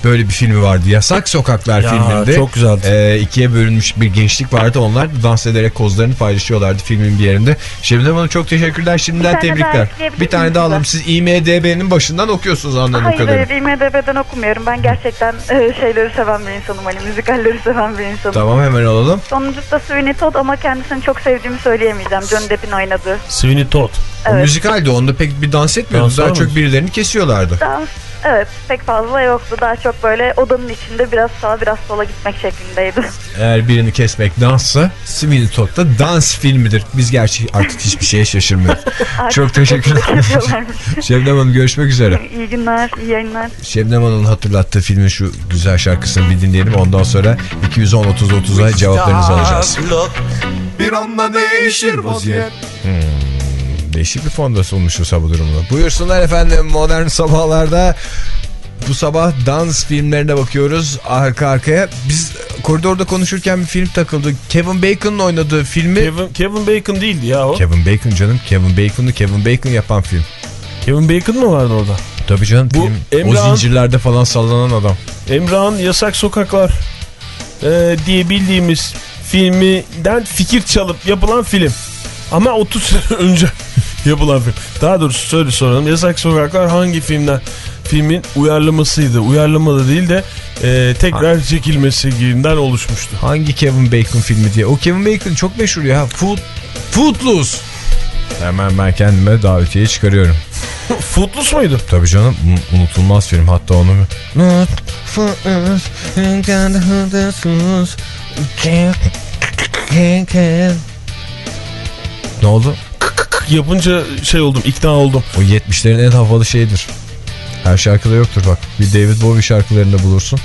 böyle bir filmi vardı. Yasak Sokaklar Ya, filminde. çok güzeldi. E, ikiye bölünmüş bir gençlik vardı. Onlar da dans ederek kozlarını paylaşıyorlardı filmin bir yerinde. Şebnem Hanım çok teşekkürler. Şimdiden Bir tebrikler. Bir tane daha alalım. Siz IMDB'nin başından okuyorsunuz anladığım kadarıyla. hayır IMDB'den okumuyorum. Ben gerçekten e, şeyleri seven bir insanım. Hani müzikalleri seven bir insanım. Tamam hemen alalım. Sonuncusu da Sweeney Todd ama kendisini çok sevdiğimi söyleyemeyeceğim. Johnny Depp'in oynadığı. Sweeney Todd. O Evet. müzikaldi. Onda pek bir dans etmiyordu. Daha çok birilerini kesiyorlardı. Dans evet pek fazla yoktu. Daha çok böyle odanın içinde biraz sağa biraz sola gitmek şeklindeydi. Eğer birini kesmek danssa Sweeney Todd da dans filmidir. Biz gerçi artık hiçbir şeye şaşırmıyoruz. Çok teşekkürler. Şebnem Hanım görüşmek üzere. İyi günler, iyi yayınlar. Şebnem Hanım'ın hatırlattığı filmin şu güzel şarkısını bir dinleyelim. Ondan sonra 210-30-30'a cevaplarınızı alacağız. Bir anda değişir vaziyet. Hmm, değişik bir fonda sunmuşuz bu durumda. Buyursunlar efendim modern sabahlarda. Bu sabah dans filmlerine bakıyoruz arka arkaya. Biz koridorda konuşurken bir film takıldı. Kevin Bacon'ın oynadığı filmi... Kevin, Kevin Bacon değildi ya o. Kevin Bacon canım. Kevin Bacon'ı Kevin Bacon yapan film. Kevin Bacon mı vardı orada? Tabii canım Bu film. O Emrah'ın- zincirlerde falan sallanan adam. Emrah'ın Yasak Sokaklar e, diye bildiğimiz filminden fikir çalıp yapılan film. Ama 30 sene önce yapılan film. Daha doğrusu söyle soralım. Yasak Sokaklar hangi filmden? Filmin uyarlamasıydı. Uyarlama da değil de e, tekrar çekilmesinden oluşmuştu. Hangi Kevin Bacon filmi diye. O Kevin Bacon çok meşhur ya. Food, Footloose. Hemen ben kendime davetiye çıkarıyorum. Footloose muydu? Tabii canım un- unutulmaz film hatta onu. Ne oldu? Yapınca şey oldum ikna oldum. O 70'lerin en havalı şeyidir. Her şarkıda yoktur bak. Bir David Bowie şarkılarında bulursun.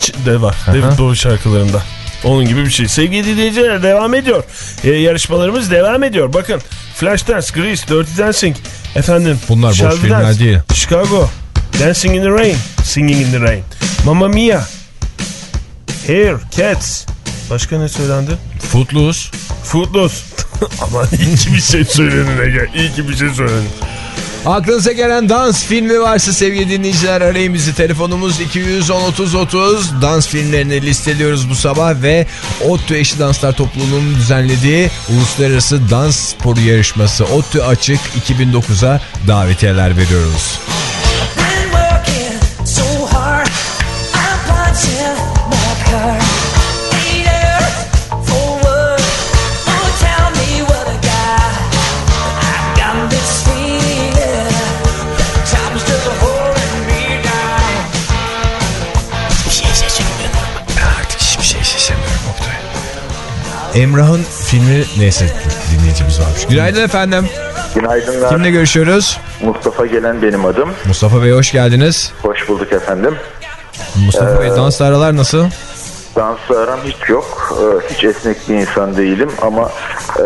Ç- de var. David Bowie şarkılarında. Onun gibi bir şey. Sevgili dinleyiciler devam ediyor. Ee, yarışmalarımız devam ediyor. Bakın Flashdance, Grease, Dirty Dancing. Efendim. Bunlar boş Shall We filmler değil. Chicago. Dancing in the Rain. Singing in the Rain. Mamma Mia. Hair, Cats. Başka ne söylendi? Footloose. Footloose. Aman iyi bir şey söyledin Ege. İyi ki bir şey söyledin. Aklınıza gelen dans filmi varsa sevgili dinleyiciler arayın bizi. Telefonumuz 210-30-30. Dans filmlerini listeliyoruz bu sabah ve ODTÜ Eşi Danslar Topluluğu'nun düzenlediği Uluslararası Dans Sporu Yarışması ODTÜ Açık 2009'a davetiyeler veriyoruz. Emrah'ın filmi neyse dinleyicimiz varmış. Günaydın efendim. Günaydınlar. Kimle görüşüyoruz? Mustafa Gelen benim adım. Mustafa Bey hoş geldiniz. Hoş bulduk efendim. Mustafa Ee, Bey dansla aralar nasıl? Dansla aram hiç yok. Ee, Hiç esnek bir insan değilim ama e,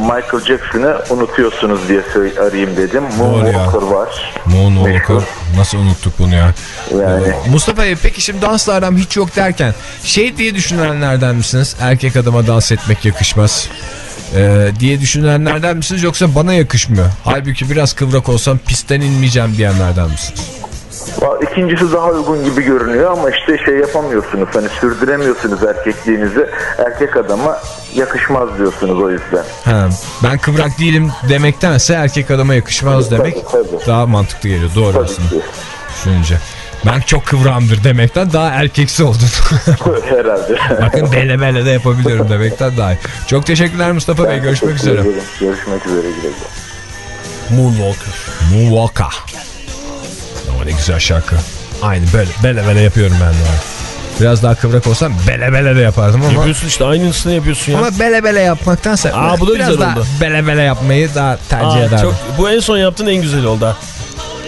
Michael Jackson'ı unutuyorsunuz diye arayayım dedim. Moonwalker var. Moonwalker. Nasıl unuttuk bunu ya? Yani Ee, Mustafa Bey peki şimdi dansla aram hiç yok derken şey diye düşünenlerden misiniz? Erkek adama dans etmek yakışmaz. Ee, diye düşünenlerden misiniz yoksa bana yakışmıyor. Halbuki biraz kıvrak olsam pistten inmeyeceğim diyenlerden misiniz? İkincisi daha uygun gibi görünüyor ama işte şey yapamıyorsunuz. Hani sürdüremiyorsunuz erkekliğinizi. Erkek adama yakışmaz diyorsunuz o yüzden. Ha, ben kıvrak değilim demektense erkek adama yakışmaz demek daha mantıklı geliyor. Doğru aslında. Düşününce. Ben çok kıvrağımdır demekten daha erkeksi oldun. Herhalde. Bakın bele bele de yapabiliyorum demekten daha iyi. Çok teşekkürler Mustafa Bey. Görüşmek üzere. ederim. Görüşmek üzere. Moonwalker. Moonwalker. Ne güzel şarkı. Aynı böyle bele bele yapıyorum ben de. Biraz daha kıvrak olsam bele bele de yapardım ama. Yapıyorsun işte aynısını yapıyorsun ya. Ama bele bele yapmaktansa Aa, bu da biraz güzel daha oldu. bele bele yapmayı daha tercih Aa, ederdim. çok, bu en son yaptığın en güzeli oldu.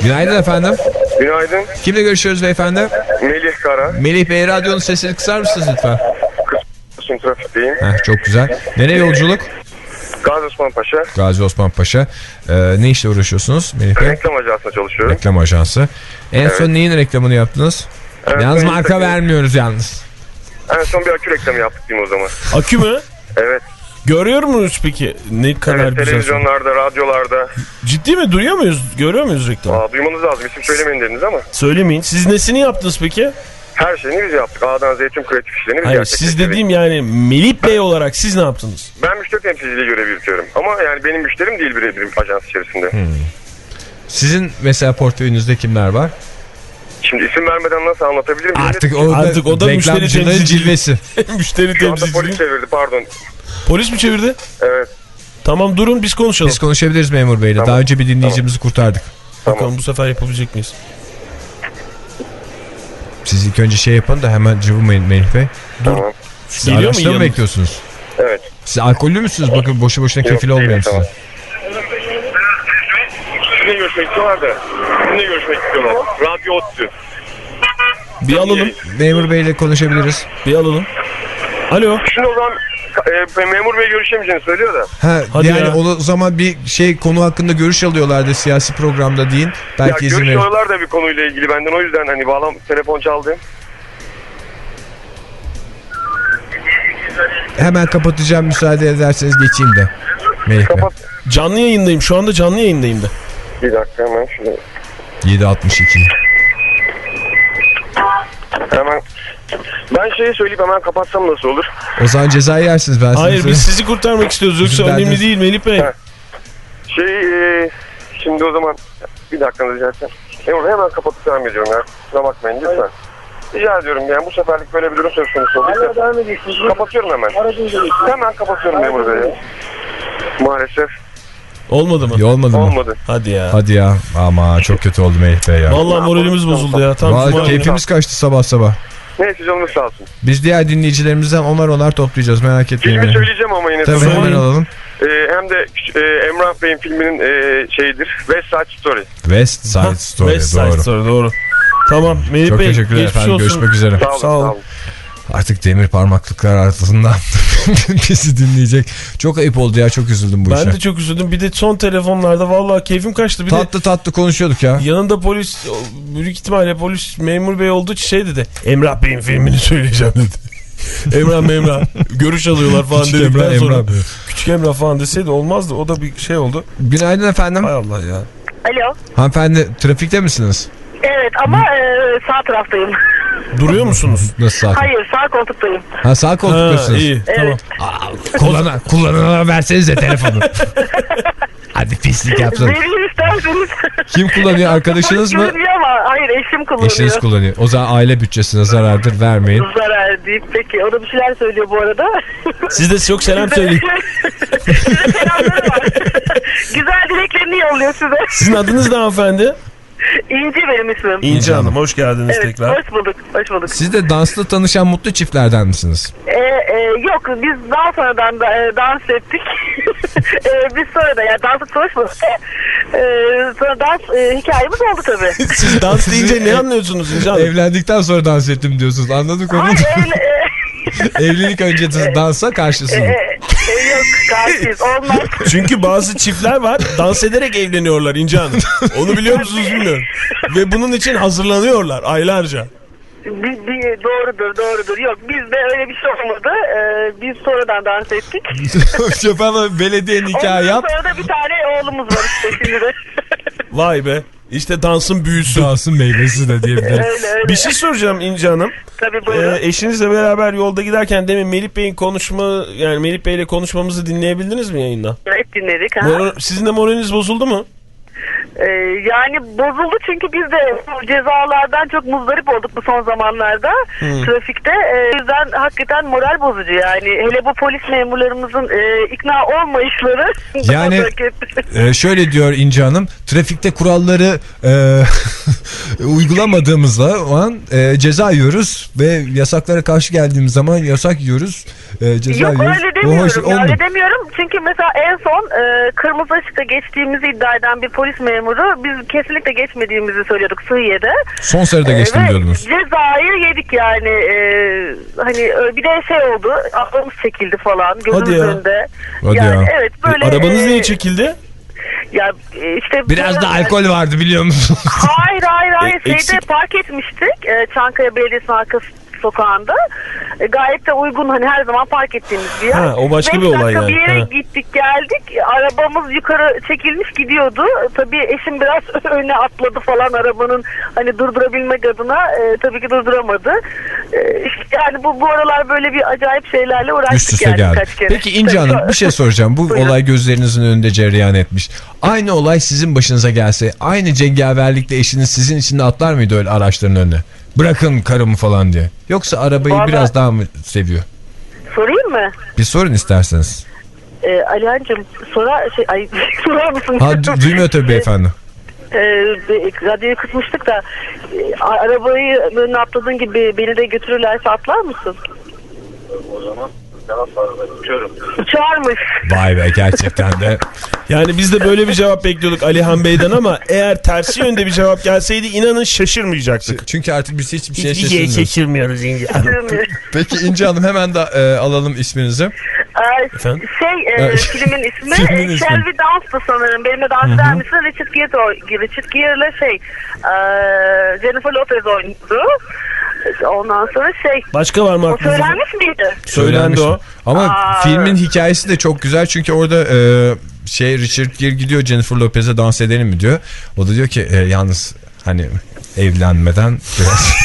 Günaydın efendim. Günaydın. Kimle görüşüyoruz beyefendi? Melih Kara. Melih Bey radyonun sesini kısar mısınız lütfen? Şimdi trafikteyim. Heh, çok güzel. Nereye yolculuk? Gazi Osman Paşa. Gazi Osman Paşa. Ee, ne işle uğraşıyorsunuz Melih Bey? Reklam ajansında çalışıyorum. Reklam ajansı. En Evet. son neyin reklamını yaptınız? Evet, yalnız marka Instagram- vermiyoruz yalnız. En son bir akü reklamı yaptık diyeyim o zaman. Akü mü? Evet. Görüyor muyuz peki? Ne kadar evet güzel. televizyonlarda, radyolarda. Ciddi mi? Duyuyor muyuz? Görüyor muyuz reklamı? Aa, duymanız lazım. İsim söylemeyin dediniz ama. Söylemeyin. Siz nesini yaptınız peki? Her şeyini biz yaptık. A'dan Z'ye tüm kreatif işlerini biz Hayır siz dediğim yani Melih Bey olarak siz ne yaptınız? Ben müşteri temsilciliği görevi yürütüyorum. Ama yani benim müşterim değil birebir ajans içerisinde. Sizin mesela portföyünüzde kimler var? Şimdi isim vermeden nasıl anlatabilirim? Artık o da, Artık o da müşteri temsilcisi. cilvesi. Müşteri Şu anda temsilcisi. polis çevirdi pardon. Polis mi çevirdi? Evet. Tamam durun biz konuşalım. Biz konuşabiliriz memur beyle. Daha önce bir dinleyicimizi kurtardık. Bakalım bu sefer yapabilecek miyiz? Siz ilk önce şey yapın da hemen cıvımayın Melih Bey. Tamam. Siz Geliyor araçta mı yanınız? bekliyorsunuz? Evet. Siz alkollü müsünüz? Bakın boşu boşuna kefil değilim, olmayalım tamam. size. Sizinle görüşmek istiyorlar da. Sizinle görüşmek istiyorlar. Radyo ODTÜ. Bir alalım. Memur beyle konuşabiliriz. Bir alalım. Alo. Şimdi o zaman e, memur bey görüşemeyeceğini söylüyor da. Ha, Hadi yani ya. o zaman bir şey konu hakkında görüş alıyorlardı siyasi programda deyin. Belki ya izin verir. görüşüyorlar da bir konuyla ilgili benden o yüzden hani bağlam telefon çaldı. Hemen kapatacağım müsaade ederseniz geçeyim de. Melih. Kapat. Canlı yayındayım. Şu anda canlı yayındayım da. Bir dakika hemen şunu. 7.62. Hemen. Ben şeyi söyleyip hemen kapatsam nasıl olur? O zaman cezayı yersiniz ben size Hayır söyleyeyim. biz sizi kurtarmak istiyoruz. Yoksa Bizim önemli derdimiz- değil Melih Bey. Ha. Şey e, şimdi o zaman bir dakika rica etsem. Memur Bey hemen kapatıp devam ediyorum ya. Kusura bakmayın lütfen. Rica ediyorum yani bu seferlik böyle bir durum söz konusu oldu. Kapatıyorum hemen. Hemen kapatıyorum memur bey. ya. Maalesef Olmadı mı? İyi olmadı mı? olmadı. Hadi ya. Hadi ya. Ama çok kötü oldu Melih Bey ya. Vallahi moralimiz bozuldu ya. Tam Vallahi Cuma- keyfimiz kaçtı sabah sabah. Neyse canınız sağ olsun. Biz diğer dinleyicilerimizden onar onar toplayacağız merak etmeyin. Filmi yani. söyleyeceğim ama yine. Tabii sonra. hemen alalım. E, hem de e, Emrah Bey'in filminin e, şeyidir. West Side Story. West Side Story West Side doğru. Story doğru. Tamam Melih Çok Bey teşekkürler efendim. olsun. Görüşmek üzere. Sağ olun. Sağ olun. Sağ olun. Artık demir parmaklıklar altından bizi dinleyecek. Çok ayıp oldu ya çok üzüldüm bu işe. Ben de çok üzüldüm. Bir de son telefonlarda vallahi keyfim kaçtı. Bir de Tatlı tatlı konuşuyorduk ya. yanında polis büyük ihtimalle polis memur bey olduğu için şey dedi. Emrah Bey'in filmini söyleyeceğim dedi. Emrah Memrah görüş alıyorlar falan Küçük dedikten Emrah, sonra. Emrah. Küçük Emrah falan deseydi olmazdı. O da bir şey oldu. Günaydın efendim. Hay Allah ya. Alo. Hanımefendi trafikte misiniz? Evet ama e, sağ taraftayım. Duruyor musunuz? Nasıl sağ Hayır sağ koltuktayım. Ha sağ Ha, koltuktasınız. iyi Evet. tamam. Kullanan, kullanana versenize telefonu. Hadi pislik yapsın. Vereyim isterseniz. Kim kullanıyor arkadaşınız mı? Ama hayır eşim kullanıyor. Eşiniz kullanıyor. O zaman aile bütçesine zarardır vermeyin. Zarar deyip peki o da bir şeyler söylüyor bu arada. Siz de çok selam söyleyin. Size selamları var. Güzel dileklerini yolluyor size. Sizin adınız ne hanımefendi? İnci benim ismim. İnci Hanım hoş geldiniz Evet, tekrar. hoş bulduk, hoş bulduk. Siz de danslı tanışan mutlu çiftlerden misiniz? Ee, e, yok, biz daha sonradan da, e, dans ettik. e, biz sonra da, yani dansa çalışmadık. E, sonra dans e, hikayemiz oldu tabii. Siz dans deyince ne anlıyorsunuz İnci Hanım? Evlendikten sonra dans ettim diyorsunuz. Anladık onu. Hayır, Evlilik öncesi dansa karşısın. E, e, olmaz. Çünkü bazı çiftler var dans ederek evleniyorlar İnce Hanım. Onu biliyor musunuz bilmiyorum. Ve bunun için hazırlanıyorlar aylarca. Bir, bir, doğrudur doğrudur. Yok bizde öyle bir şey olmadı. Ee, biz sonradan dans ettik. Şoförle belediye nikahı Ondan yap. sonra da bir tane oğlumuz var işte şimdi de. Vay be. İşte dansın büyüsü. Dansın meyvesi de diyebiliriz. öyle öyle. Bir şey soracağım İnce Hanım. Tabii buyurun. Ee, eşinizle beraber yolda giderken demin Melih Bey'in konuşma yani Melih Bey'le konuşmamızı dinleyebildiniz mi yayında? Hep dinledik. Ha? Moral- sizin de moraliniz bozuldu mu? Ee, yani bozuldu çünkü biz de cezalardan çok muzdarip olduk bu son zamanlarda Hmm. trafikte. Ee, o yüzden hakikaten moral bozucu yani. Hele bu polis memurlarımızın e, ikna olmayışları. Yani e, şöyle diyor İnce Hanım. Trafikte kuralları e, uygulamadığımız zaman e, ceza yiyoruz ve yasaklara karşı geldiğimiz zaman yasak yiyoruz. E, ceza Yok yiyoruz. öyle demiyorum. hoş öyle demiyorum. Çünkü mesela en son e, kırmızı ışıkta geçtiğimizi iddia eden bir polis memuru biz kesinlikle geçmediğimizi söylüyorduk Sığıye'de. Son sırada E, geçtim diyordunuz. Cezayı yedik yani. E, hani e, bir de şey oldu. Aklımız çekildi falan Hadi ya. gözümüz önünde. Hadi yani ya. evet böyle. Arabanız e, niye çekildi? Ya e, işte Biraz da alkol vardı biliyor musunuz? Hayır hayır hayır. E, Şeyde eksik- park etmiştik. E, Çankaya Belediyesi'nin arka sokağında. E, gayet de uygun hani her zaman park ettiğimiz bir yer. Ha, o başka Beş bir olay dakika yani. bir yere Ha. gittik geldik. Arabamız yukarı çekilmiş gidiyordu. Tabii eşim biraz öne atladı falan arabanın hani durdurabilmek adına. E, tabii ki durduramadı. E, işte yani bu, bu aralar böyle bir acayip şeylerle uğraştık Üst üste yani geldi. kaç kere. Peki İnce Tabii. Hanım bir şey soracağım. Bu olay gözlerinizin önünde cereyan etmiş. Aynı olay sizin başınıza gelse aynı cengaverlikle eşiniz sizin için de atlar mıydı öyle araçların önüne? Bırakın karımı falan diye. Yoksa arabayı Vallahi- biraz daha mı seviyor? Sorayım mı? Bir sorun isterseniz. E, Alihan'cığım sorar, şey, ay, sorar mısın? Ha du- duymuyor tabii beyefendi. Ee, radyoyu kısmıştık da e, arabayı önüne atladığın gibi beni de götürürlerse atlar mısın? O zaman cevap var. Uçuyorum. Uçarmış. Vay be gerçekten de. Yani biz de böyle bir cevap bekliyorduk Alihan Bey'den ama eğer tersi yönde bir cevap gelseydi inanın şaşırmayacaktık. Çünkü artık biz hiçbir şeye Hiçbir şaşırmıyoruz. şaşırmıyoruz İnce Peki İnce Hanım hemen de e, alalım isminizi. Ee, Efendim? şey e, filmin ismi Filmin e. Shelby Dance'dı sanırım. Benimle dans eder misin? Richard Gere, Richard Gere'le şey e, Jennifer Lopez oynadı. Ondan sonra şey Başka var mı o aklınızda? söylenmiş miydi? Söylenmiş o. Ama Aa. filmin hikayesi de çok güzel çünkü orada e, şey Richard Gere gidiyor Jennifer Lopez'e dans edelim mi diyor. O da diyor ki e, yalnız hani evlenmeden biraz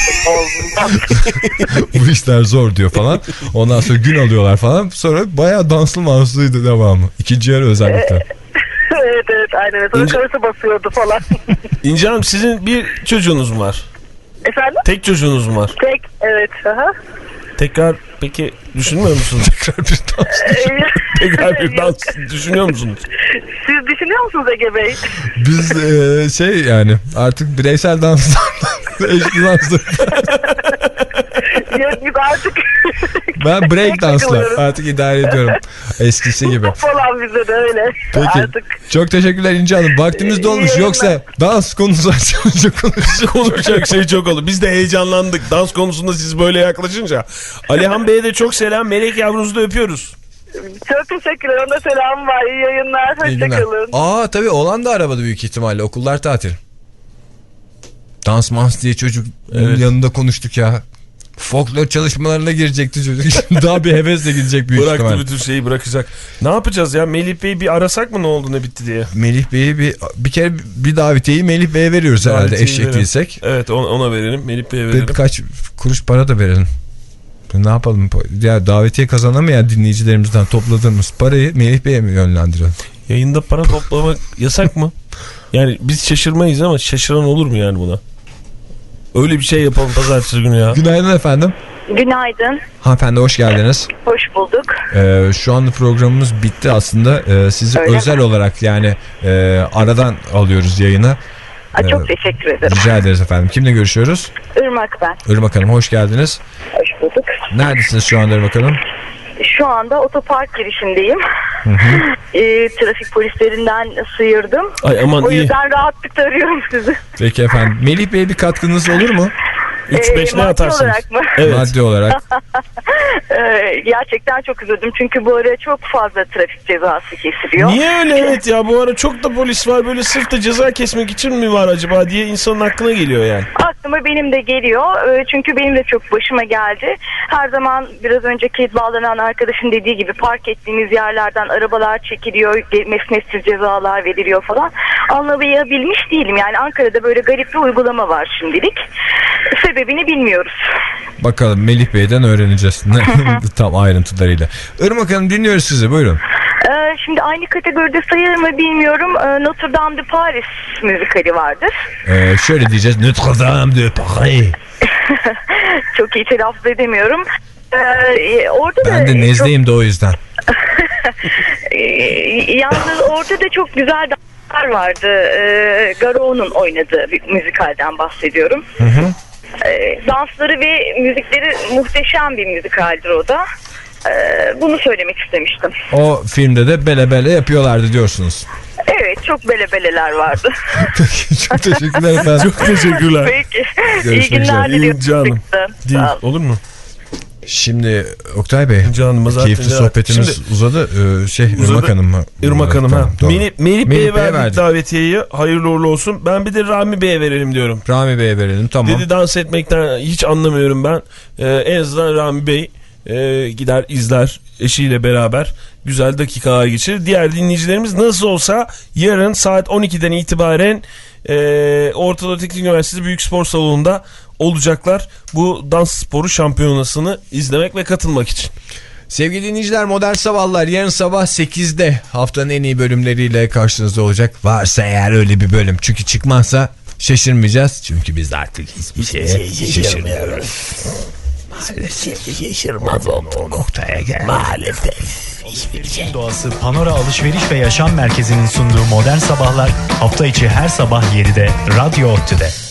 bu işler zor diyor falan. Ondan sonra gün alıyorlar falan. Sonra bayağı danslı manslıydı devamı. İkinci yarı özellikle. evet evet aynen. Sonra İnce- karısı basıyordu falan. İnce Hanım sizin bir çocuğunuz mu var? Efendim? Tek çocuğunuz mu var? Tek evet. Aha. Tekrar peki düşünmüyor musunuz? Tekrar bir dans. Tekrar bir dans düşünüyor musunuz? Siz düşünüyor musunuz Ege Bey? Biz e, şey yani artık bireysel danslardan eşli danslar. Yok yok artık Ben break dansla artık idare ediyorum. Eskisi gibi. falan bize de öyle. Peki. Artık Çok teşekkürler İnce Hanım. Vaktimiz dolmuş. Yoksa dans konusu açılınca konuşacak. Konuşacak şey çok oldu. Biz de heyecanlandık. Dans konusunda siz böyle yaklaşınca. Alihan Bey'e de çok selam. Melek yavrunuzu da öpüyoruz. çok teşekkürler. Onda selam var. İyi yayınlar. İyi günler. Hoşçakalın. Aa tabii oğlan da arabada büyük ihtimalle. Okullar tatil. Dans mans diye çocuk yanında konuştuk ya. Folklor çalışmalarına girecekti çocuk. Daha bir hevesle gidecek büyük Bıraktı ihtimalle. bütün şeyi bırakacak. Ne yapacağız ya? Melih Bey'i bir arasak mı ne oldu ne bitti diye. Melih Bey'i bir, bir kere bir davetiyeyi Melih Bey'e veriyoruz herhalde Davetiyeyi eşek verelim. değilsek. Evet ona, ona verelim. Melih Bey'e Ve verelim. birkaç kuruş para da verelim. Ne yapalım? Ya davetiye kazanamayan dinleyicilerimizden topladığımız parayı Melih Bey'e mi yönlendirelim? Yayında para toplamak yasak mı? Yani biz şaşırmayız ama şaşıran olur mu yani buna? Öyle bir şey yapalım pazartesi günü ya. Günaydın efendim. Günaydın. Hanımefendi hoş geldiniz. Hoş bulduk. Ee, şu anda programımız bitti aslında. Ee, sizi Öyle özel mi? olarak yani e, aradan alıyoruz yayına. Aa, Ee, çok teşekkür ederim. Rica ederiz efendim. Kimle görüşüyoruz? Irmak ben. Irmak Hanım hoş geldiniz. Hoş bulduk. Neredesiniz şu anda Irmak Hanım? Şu anda otopark girişindeyim. Hı hı. Ee, trafik polislerinden sıyırdım. Ay aman o iyi. yüzden rahatlıkla arıyorum sizi. Peki efendim. Melih Bey'e bir katkınız olur mu? Üç, beş ne maddi atarsınız? olarak mı? Evet. Maddi olarak. Ee, gerçekten çok üzüldüm çünkü bu ara çok fazla trafik cezası kesiliyor. Niye öyle evet ya bu ara çok da polis var böyle sırf da ceza kesmek için mi var acaba diye insanın aklına geliyor yani. Aklıma benim de geliyor Ee, çünkü benim de çok başıma geldi. Her zaman biraz önceki bağlanan arkadaşın dediği gibi park ettiğimiz yerlerden arabalar çekiliyor, mesnetsiz cezalar veriliyor falan. Anlayabilmiş değilim yani Ankara'da böyle garip bir uygulama var şimdilik. Sebebini bilmiyoruz. Bakalım Melih Bey'den öğreneceğiz. Tam ayrıntılarıyla. Irmak Hanım dinliyoruz sizi buyurun. Ee, şimdi aynı kategoride sayılır mı bilmiyorum. Ee, Notre Dame de Paris müzikali vardır. Ee, şöyle diyeceğiz. Notre Dame de Paris. çok iyi telaffuz edemiyorum. Ee, orada Ben de nezdeyim de o yüzden. Ee, yalnız orada da çok güzel danslar vardı. Ee, Garo'nun oynadığı bir müzikalden bahsediyorum. Ee, dansları ve müzikleri muhteşem bir müzikaldir o da. Ee, bunu söylemek istemiştim. O filmde de bele bele yapıyorlardı diyorsunuz. Evet çok belebeleler vardı. Çok teşekkürler efendim. Çok teşekkürler. Peki. Görüşmek İyi günler diliyorum. Canım. Değil. Olur mu? Şimdi Oktay Bey Canım zaten keyifli ya. sohbetimiz Şimdi- uzadı. Ee, şey Uzadı. Irmak Hanım mı? Irmak Hanım ha. Tamam, doğru. Melih, Melih Bey'e verdik verdik. davetiyeyi. Hayırlı uğurlu olsun. Ben bir de Rami Bey'e verelim diyorum. Rami Bey'e verelim tamam. Dedi dans etmekten hiç anlamıyorum ben. Ee, en azından Rami Bey e, gider izler eşiyle beraber güzel dakikalar geçirir. Diğer dinleyicilerimiz nasıl olsa yarın saat 12'den itibaren e, Ortadoğu Teknik Üniversitesi Büyük Spor Salonu'nda olacaklar. Bu dans sporu şampiyonasını izlemek ve katılmak için. Sevgili dinleyiciler Modern Sabahlar yarın sabah 8'de haftanın en iyi bölümleriyle karşınızda olacak. Varsa eğer öyle bir bölüm. Çünkü çıkmazsa şaşırmayacağız. Çünkü biz artık hiçbir şeye şaşırmıyoruz. Şaşırmaz o noktaya gel. Maalesef. Hiçbir Doğası Panora Alışveriş ve Yaşam Merkezi'nin sunduğu Modern Sabahlar hafta içi her sabah 7'de Radyo Otü'de.